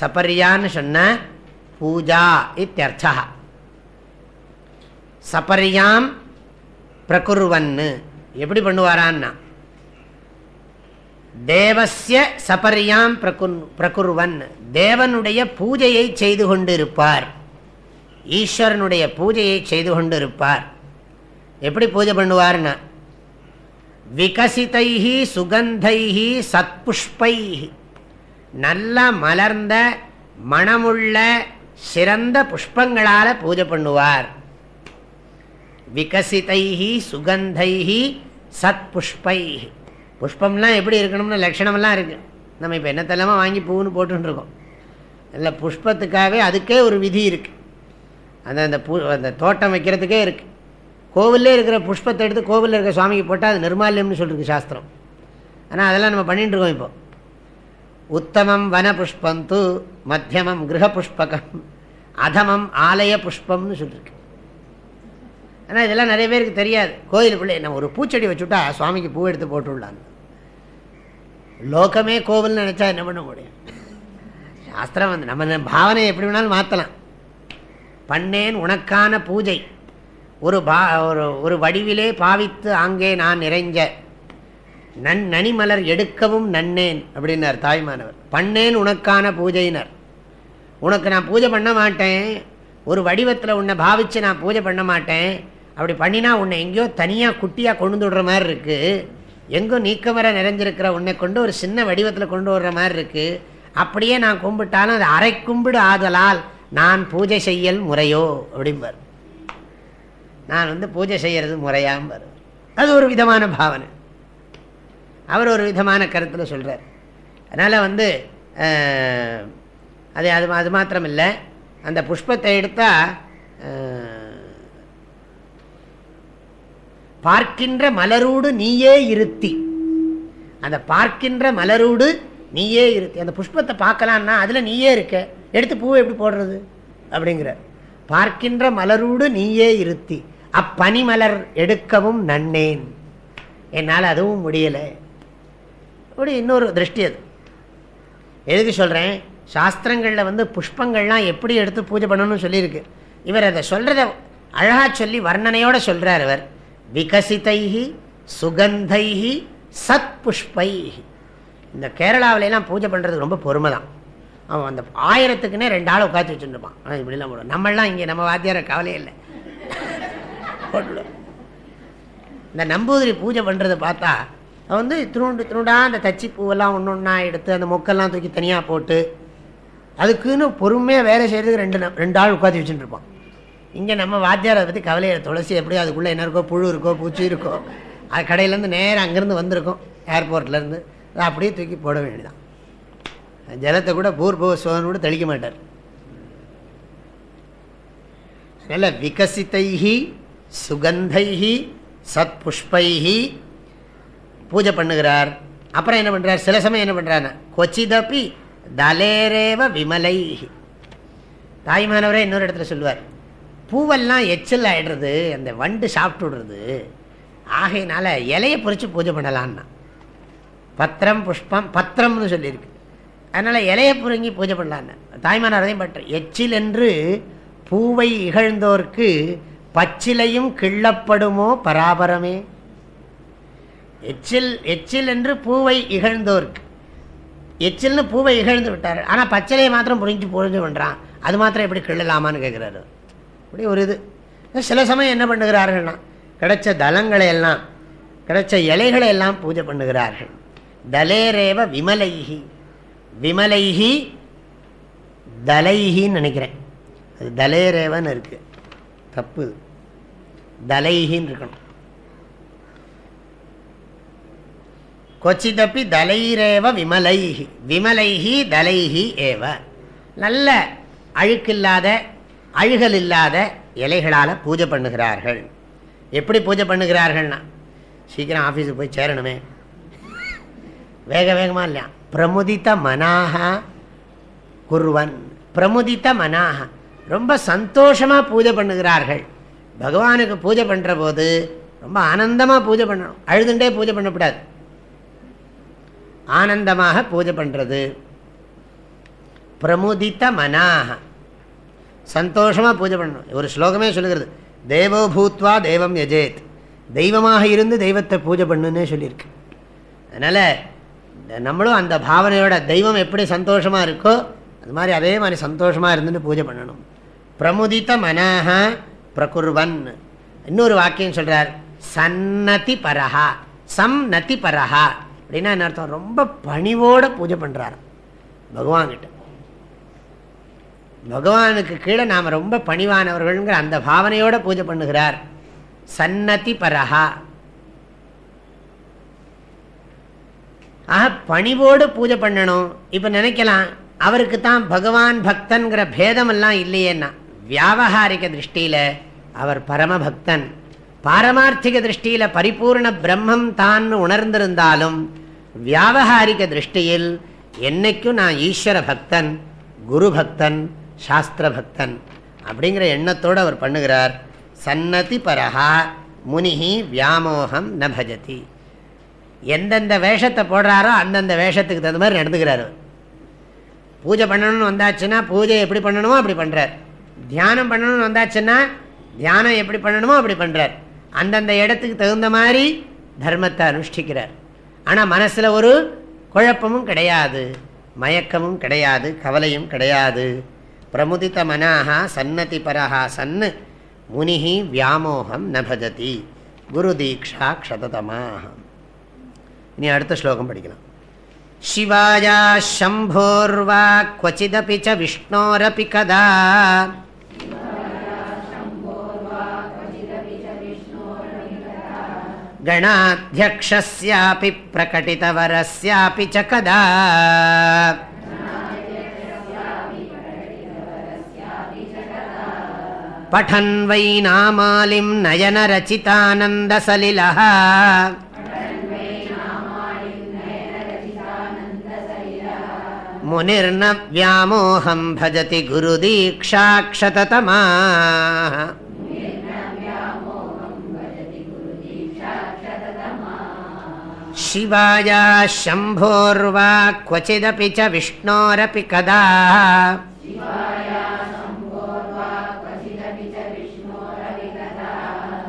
சபரியான்னு சொன்ன பூஜா இத்தியர்த்தா சபரியாம் பிரகுருவன்னு. எப்படி பண்ணுவாரான்னா? தேவசிய சபரியாம் பிரகுருவன். தேவனுடைய பூஜையை செய்து கொண்டிருப்பார். ஈஸ்வரனுடைய பூஜையை செய்து கொண்டிருப்பார். எப்படி பூஜை பண்ணுவார்னா விகசிதைஹி சுகந்தை சத்புஷ்பை நல்ல மலர்ந்த மணமுள்ள சிறந்த புஷ்பங்களால் பூஜை பண்ணுவார். விகசிதைஹி சுகந்தைஹி சத் புஷ்பைஹி புஷ்பம்லாம் எப்படி இருக்கணும்னு லட்சணமெல்லாம் இருக்குது நம்ம இப்போ என்னத்தெல்லாமா வாங்கி பூன்னு போட்டுருக்கோம் இல்லை புஷ்பத்துக்காகவே அதுக்கே ஒரு விதி இருக்குது அந்த அந்த பூ அந்த தோட்டம் வைக்கிறதுக்கே இருக்குது கோவிலே இருக்கிற புஷ்பத்தை எடுத்து கோவிலில் இருக்கிற சுவாமிக்கு போட்டால் அது நிர்மால்யம்னு சொல்லிருக்கு சாஸ்திரம். ஆனால் அதெல்லாம் நம்ம பண்ணிகிட்டு இருக்கோம் இப்போ. உத்தமம் வனபுஷ்பம் தூ மத்தியமம் கிரகபுஷ்பகம் அதமம் ஆலய புஷ்பம்னு சொல்லியிருக்கு ஆனால் இதெல்லாம் நிறைய பேருக்கு தெரியாது. கோயிலுக்குள்ளே நம்ம ஒரு பூச்செடி வச்சுட்டா சுவாமிக்கு பூ எடுத்து போட்டுள்ளான் லோகமே கோவில்னு நினச்சா என்ன பண்ண முடியும்? சாஸ்திரம் வந்து நம்ம பாவனை எப்படி வேணாலும் மாற்றலாம் பண்ணேன் உனக்கான பூஜை. ஒரு பா ஒரு ஒரு வடிவிலே பாவித்து அங்கே நான் நிறைஞ்ச. நன் நனிமலர் எடுக்கவும் நன்னேன் அப்படின்னார் தாய்மானவர். பண்ணேன் உனக்கான பூஜையினர். உனக்கு நான் பூஜை பண்ண மாட்டேன். ஒரு வடிவத்தில் உன்னை பாவித்து நான் பூஜை பண்ண மாட்டேன். அப்படி பண்ணினா உன்னை எங்கேயோ தனியாக குட்டியாக கொண்டு விடுற மாதிரி இருக்குது எங்கோ நீக்கமர நிறைஞ்சிருக்கிற உன்னை கொண்டு ஒரு சின்ன வடிவத்தில் கொண்டு வர்ற மாதிரி இருக்குது அப்படியே நான் கும்பிட்டாலும் அது அரை கும்பிடு ஆதலால் நான் பூஜை செய்யல் முறையோ அப்படிம்பார். நான் வந்து பூஜை செய்கிறது முறையாம்பார். அது ஒரு விதமான பாவனை. அவர் ஒரு விதமான கருத்தில் சொல்கிறார் அதனால் வந்து அது அது அது மாத்திரம் இல்லை அந்த புஷ்பத்தை எடுத்தால் பார்க்கின்ற மலரோடு நீயே இருத்தி. அந்த பார்க்கின்ற மலரோடு நீயே இருத்தி. அந்த புஷ்பத்தை பார்க்கலான்னா அதில் நீயே இருக்க. எடுத்து பூவை எப்படி போடுறது? அப்படிங்கிற பார்க்கின்ற மலரோடு நீயே இருத்தி. அப்பனி மலர் எடுக்கவும் நன்னேன். என்னால் அதுவும் முடியலை. அப்படி இன்னொரு திருஷ்டி அது. எதுக்கு சொல்கிறேன் சாஸ்திரங்களில் வந்து புஷ்பங்கள்லாம் எப்படி எடுத்து பூஜை பண்ணணும்னு சொல்லியிருக்கு. இவர் அதை சொல்கிறத அழகாக சொல்லி வர்ணனையோடு சொல்கிறார் இவர். விகசிதைஹி சுகந்தைஹி சத் புஷ்பை இந்த கேரளாவிலாம் பூஜை பண்ணுறது ரொம்ப பொறுமை தான் அவன் அந்த ஆயிரத்துக்குன்னே ரெண்டு ஆள் உட்காந்து வச்சுருப்பான் ஆனால் இப்படிலாம் போடும் நம்மளாம் இங்கே நம்ம வாத்தியார கவலையே இல்லை. இந்த நம்பூதிரி பூஜை பண்ணுறதை பார்த்தா அவன் வந்து திருண்டு திருண்டா அந்த தச்சி பூவெல்லாம் ஒன்று ஒன்றா எடுத்து அந்த மொக்கெல்லாம் தூக்கி தனியாக போட்டு அதுக்குன்னு பொறுமையாக வேலை செய்கிறதுக்கு ரெண்டு ரெண்டு ஆள் உட்காந்து வச்சுட்டு இருப்பான். இங்கே நம்ம வாத்தியாரை பற்றி கவலையை துளசி எப்படியோ அதுக்குள்ளே என்ன இருக்கோ புழு இருக்கோ பூச்சி இருக்கோ அது கடையிலேருந்து நேரம் அங்கேருந்து வந்திருக்கும் ஏர்போர்ட்லேருந்து அதை அப்படியே தூக்கி போட வேண்டியதான் ஜலத்தை கூட பூர்பவ சோதனை கூட தெளிக்க மாட்டார். அதனால் விகசித்தை சுகந்தை சத்புஷ்பை பூஜை பண்ணுகிறார். அப்புறம் என்ன பண்ணுறார் சில சமயம் என்ன பண்ணுறாரு கொச்சிதப்பி தலேரேவ விமலை தாய்மானவரே இன்னொரு இடத்துல சொல்லுவார் பூவெல்லாம் எச்சல் ஆகிடுறது அந்த வண்டு சாப்பிட்டு விடுறது. ஆகையினால இலையை பொறிச்சு பூஜை பண்ணலான்னா பத்திரம் புஷ்பம் பத்திரம்னு சொல்லியிருக்கு. அதனால் இலையை புரிங்கி பூஜை பண்ணலான்னு தாய்மானவரையும் பற்ற எச்சில் என்று பூவை இகழ்ந்தோர்க்கு பச்சிலையும் கிள்ளப்படுமோ பராபரமே. எச்சில் எச்சில் என்று பூவை இகழ்ந்தோருக்கு. எச்சில்னு பூவை இகழ்ந்து விட்டார் ஆனால் பச்சிலையை மாத்திரம் புரிஞ்சு புரிஞ்சு பண்ணுறான் அது மாத்திரம் எப்படி கிள்ளலாமான்னு கேட்குறாரு அப்படி ஒரு இது. சில சமயம் என்ன பண்ணுகிறார்கள்னா கிடைச்ச தலங்களை எல்லாம் கிடைச்ச இலைகளை எல்லாம் பூஜை பண்ணுகிறார்கள். தலேரேவ விமலைஹி. விமலைஹி தலைஹின்னு நினைக்கிறேன். அது தலேரேவன்னு இருக்குது தப்பு. தலைஹின்னு இருக்கணும். கொச்சிதப்பி தலைரேவ விமலைஹி. விமலைஹி தலைஹி ஏவ. நல்ல அழுக்கில்லாத அழுகல் இல்லாத இலைகளால் பூஜை பண்ணுகிறார்கள். எப்படி பூஜை பண்ணுகிறார்கள்னா சீக்கிரம் ஆஃபீஸுக்கு போய் சேரணுமே. வேக வேகமாக இல்லையா? பிரமுதித்த மனாக குருவன். பிரமுதித்த மனாக ரொம்ப சந்தோஷமாக பூஜை பண்ணுகிறார்கள். பகவானுக்கு பூஜை பண்ணுற போது ரொம்ப ஆனந்தமாக பூஜை பண்ணணும். அழுதுண்டே பூஜை பண்ணக்கூடாது. ஆனந்தமாக பூஜை பண்ணுறது பிரமுதித்த மனாக சந்தோஷமாக பூஜை பண்ணணும். ஒரு ஸ்லோகமே சொல்லுகிறது. தேவோ பூத்வா தெய்வம் யஜேத். தெய்வமாக இருந்து தெய்வத்தை பூஜை பண்ணுன்னே சொல்லியிருக்கு. அதனால் நம்மளும் அந்த பாவனையோட தெய்வம் எப்படி சந்தோஷமாக இருக்கோ அது மாதிரி அதே மாதிரி சந்தோஷமாக இருந்துட்டு பூஜை பண்ணணும். பிரமுதித்த மனாக பிரகுர்வன். இன்னொரு வாக்கியம் சொல்கிறார் சன்னதி பரஹா. சம் நதி பரஹா. அப்படின்னா என்ன அர்த்தம்? ரொம்ப பணிவோட பூஜை பண்ணுறார் பகவான்கிட்ட. பகவானுக்கு கீழே நாம் ரொம்ப பணிவானவர்கள்ங்கிற அந்த பாவனையோட பூஜை பண்ணுகிறார். சன்னதி பரஹா. ஆக பணிவோடு பூஜை பண்ணணும். இப்போ நினைக்கலாம் அவருக்கு தான் பகவான் பக்தன்கிற பேதமெல்லாம் இல்லையேன்னா வியாபகாரிக திருஷ்டியில் அவர் பரமபக்தன். பாரமார்த்திக திருஷ்டியில் பரிபூர்ண பிரம்மம் தான் உணர்ந்திருந்தாலும் வியாபகாரிக திருஷ்டியில் என்னைக்கும் நான் ஈஸ்வர பக்தன் குரு பக்தன் சாஸ்திர பக்தன் அப்படிங்கிற எண்ணத்தோடு அவர் பண்ணுகிறார். சன்னதி பரஹா முனிஹி வியாமோகம் ந பஜதி எந்தெந்த வேஷத்தை போடுறாரோ அந்தந்த வேஷத்துக்கு தகுந்த மாதிரி நடந்துக்கிறார் பூஜை பண்ணணும்னு வந்தாச்சுன்னா பூஜை எப்படி பண்ணணுமோ அப்படி பண்ணுறார் தியானம் பண்ணணும்னு வந்தாச்சுன்னா தியானம் எப்படி பண்ணணுமோ அப்படி பண்ணுறார் அந்தந்த இடத்துக்கு தகுந்த மாதிரி தர்மத்தை அனுஷ்டிக்கிறார் ஆனால் மனசில் ஒரு குழப்பமும் கிடையாது மயக்கமும் கிடையாது கவலையும் கிடையாது பிரமுதித்த மனாக சன்னதி பரஹா சன்னு முனிஹி வியாமோகம் நபஜதி குரு தீக்ஷா க்ஷததமாக இனி அடுத்த ஸ்லோகம் படிக்கலாம் शिवाया शम्भोर्वा क्वचिदपि च विष्णोरपि कदा गणाध्यक्षस्यापि प्रकटितवरस्यापि च कदा? पठन् वै नामालिं नयनरचितानन्दसलिलः। मुनिर्न व्यामोहं भजति गुरुदीक्षाक्षततमा शिवाया शम्भोर्वा क्वचिदपि च विष्णोरपि कदा?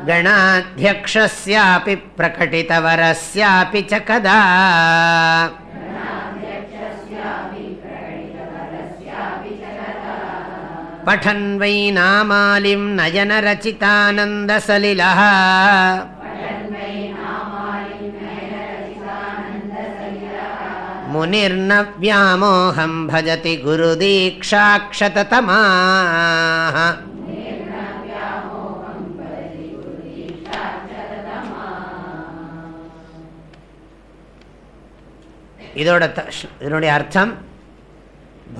गणाध्यक्षस्यापि प्रकटितवरस्यापि च कदा? पठन् वै नामालिं नयनरचितानन्दसलिलः முனிர்ன வியாமோகம் பஜதி குரு தீக்ஷாட்சதமா இதோட இதனுடைய அர்த்தம்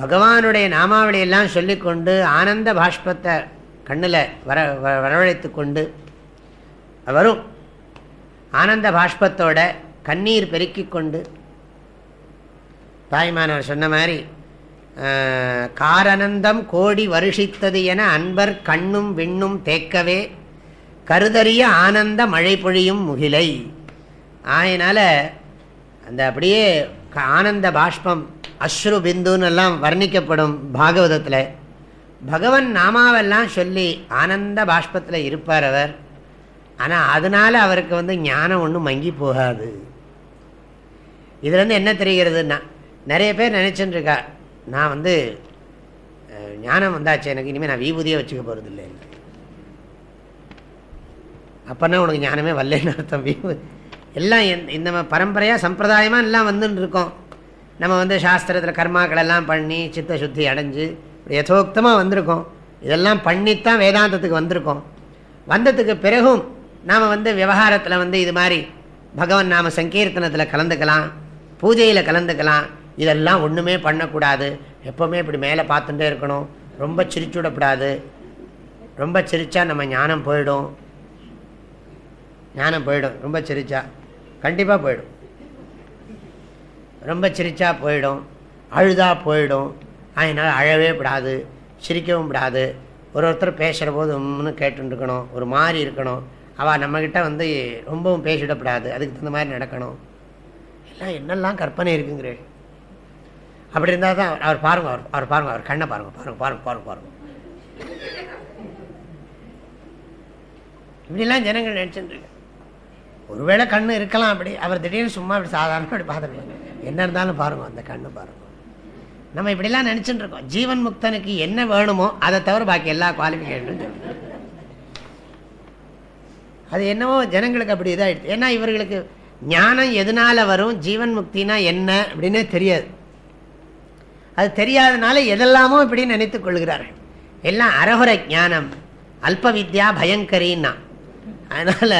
பகவானுடைய நாமாவளியெல்லாம் சொல்லிக்கொண்டு ஆனந்த பாஷ்பத்தை கண்ணில் வர வரவழைத்து கொண்டு வரும் ஆனந்த பாஷ்பத்தோட கண்ணீர் பெருக்கிக் கொண்டு தாய்மானவர் சொன்ன மாதிரி காரனந்தம் கோடி வருஷித்தது என அன்பர் கண்ணும் விண்ணும் தேக்கவே கருதறிய ஆனந்த மழை பொழியும் முகிலை. ஆயினால் அந்த அப்படியே ஆனந்த பாஷ்பம் அஸ்ரு பிந்துன்னு எல்லாம் வர்ணிக்கப்படும் பாகவதத்தில். பகவன் நாமாவெல்லாம் சொல்லி ஆனந்த பாஷ்பத்தில் இருப்பார் அவர். ஆனால் அதனால் அவருக்கு வந்து ஞானம் ஒன்றும் மங்கி போகாது. இதுலேருந்து என்ன தெரிகிறதுன்னா நிறைய பேர் நினச்சிட்டுருக்கா நான் வந்து ஞானம் வந்தாச்சு எனக்கு இனிமேல் நான் வீபூதியே வச்சுக்க போகிறது இல்லை அப்போனா உனக்கு ஞானமே வரலன்னு அர்த்தம். வீபூதி எல்லாம் இந்த பரம்பரையாக சம்பிரதாயமாக எல்லாம் வந்துன்னு இருக்கோம். நம்ம வந்து சாஸ்திரத்தில் கர்மாக்களெல்லாம் பண்ணி சித்த சுத்தி அடைஞ்சு யதோக்தமாக வந்திருக்கோம். இதெல்லாம் பண்ணித்தான் வேதாந்தத்துக்கு வந்திருக்கோம். வந்ததுக்கு பிறகும் நாம் வந்து விவகாரத்தில் வந்து இது மாதிரி பகவன் நாம சங்கீர்த்தனத்தில் கலந்துக்கலாம் பூஜையில் கலந்துக்கலாம் இதெல்லாம் ஒன்றுமே பண்ணக்கூடாது. எப்போவுமே இப்படி மேலே பார்த்துட்டே இருக்கணும். ரொம்ப சிரிச்சுடக்கூடாது. ரொம்ப சிரித்தா நம்ம ஞானம் போயிடும். ஞானம் போயிடும். ரொம்ப சிரித்தா கண்டிப்பாக போயிடும். ரொம்ப சிரித்தா போயிடும். அழுதா போயிடும். அதனால் அழவே விடாது சிரிக்கவும் விடாது ஒரு ஒருத்தர் பேசுகிற போது ஒன்று கேட்டுருக்கணும். ஒரு மாதிரி இருக்கணும். அவள் நம்மக்கிட்ட வந்து ரொம்பவும் பேசிவிடப்படாது அதுக்கு தகுந்த மாதிரி நடக்கணும். எல்லாம் என்னெல்லாம் கற்பனை இருக்குங்கிறே. அப்படி இருந்தால் தான் அவர் பாருங்க அவர் அவர் பாருங்க அவர் கண்ணை பாருங்க பாருங்க பாருங்க பாருங்க பாருங்க. இப்படிலாம் ஜனங்கள் நினச்சிட்டு ஒருவேளை கண்ணு இருக்கலாம் அப்படி அவர் திடீர்னு சும்மா அப்படி சாதாரண அப்படி பார்த்துருப்பாங்க என்ன இருந்தாலும் பாருங்க அந்த கண்ணு பாருங்க. நம்ம இப்படிலாம் நினச்சிட்டு இருக்கோம். ஜீவன் முக்தனுக்கு என்ன வேணுமோ அதை தவிர பாக்கி எல்லா குவாலிஃபிகேஷனும் அது என்னவோ ஜனங்களுக்கு அப்படி இதாகிடுது ஏன்னா இவர்களுக்கு ஞானம் எதனால் வரும்? ஜீவன் முக்தினா என்ன? அப்படின்னே தெரியாது. அது தெரியாதனால எதெல்லாமோ இப்படி நினைத்து கொள்கிறார்கள். எல்லாம் அரகுர ஞானம் அல்ப வித்யா பயங்கரின்னா. அதனால்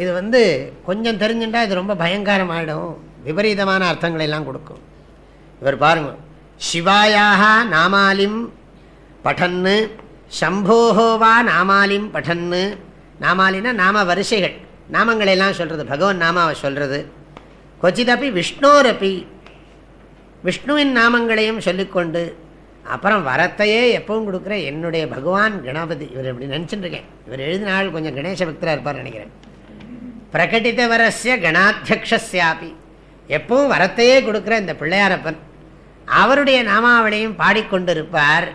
இது வந்து கொஞ்சம் தெரிஞ்சுட்டா இது ரொம்ப பயங்கரமாயிடும். விபரீதமான அர்த்தங்களை எல்லாம் கொடுக்கும். இவர் பாருங்க சிவாயாக நாமாலிம் பட்டன்னு சம்போஹோவா நாமாலிம் பட்டன்னு நாமாலினா நாம வரிசைகள். நாமங்களெல்லாம் சொல்கிறது பகவான் நாமாவை சொல்கிறது கொச்சிதப்பி விஷ்ணோரப்பி விஷ்ணுவின் நாமங்களையும் சொல்லிக்கொண்டு அப்புறம் வரத்தையே எப்பவும் கொடுக்குற என்னுடைய பகவான் கணபதி. இவர் இப்படி நினச்சிட்டுருக்கேன். இவர் எழுதினால் கொஞ்சம் கணேச பக்தராக இருப்பார் நினைக்கிறேன். பிரகட்டித வரஸ்ய கணாத்தியக்ஷாபி எப்பவும் வரத்தையே கொடுக்குற இந்த பிள்ளையாரப்பன். அவருடைய நாமாவளியும் பாடிக்கொண்டிருப்பார்.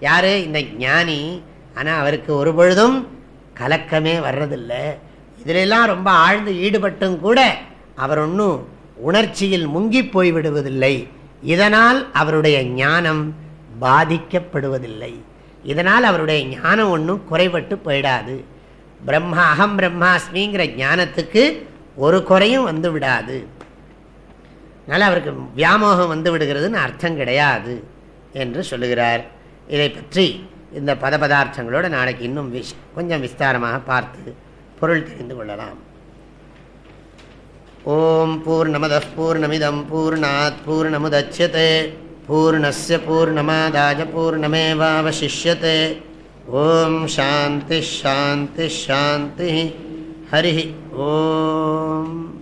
யார்? இந்த ஞானி. ஆனால் அவருக்கு ஒரு பொழுதும் கலக்கமே வர்றதில்லை. இதிலெல்லாம் ரொம்ப ஆழ்ந்து ஈடுபட்டும் கூட அவர் ஒன்றும் உணர்ச்சியில் முங்கி போய்விடுவதில்லை. இதனால் அவருடைய ஞானம் பாதிக்கப்படுவதில்லை. இதனால் அவருடைய ஞானம் ஒன்றும் குறைபட்டு போயிடாது. பிரம்மா அகம் பிரம்மாஸ்மிங்கிற ஞானத்துக்கு ஒரு குறையும் வந்து விடாது. அதனால் அவருக்கு வியாமோகம் வந்து விடுகிறதுன்னு அர்த்தம் கிடையாது என்று சொல்லுகிறார். இதை பற்றி இந்த பத பதார்த்தங்களோடு நாளைக்கு இன்னும் விஷ் கொஞ்சம் விஸ்தாரமாக பார்த்து பொருள் தெரிந்து கொள்ளலாம். ஓம் பூர்ணமத பூர்ணமிதம் பூர்ணாத் பூர்ணமுதட்சியதே பூர்ணஸ்ய பூர்ணமாதாஜ பூர்ணமேவாவசிஷ்யते ஓம் சாந்தி ஷாந்தி ஷாந்தி ஹரி ஓம்.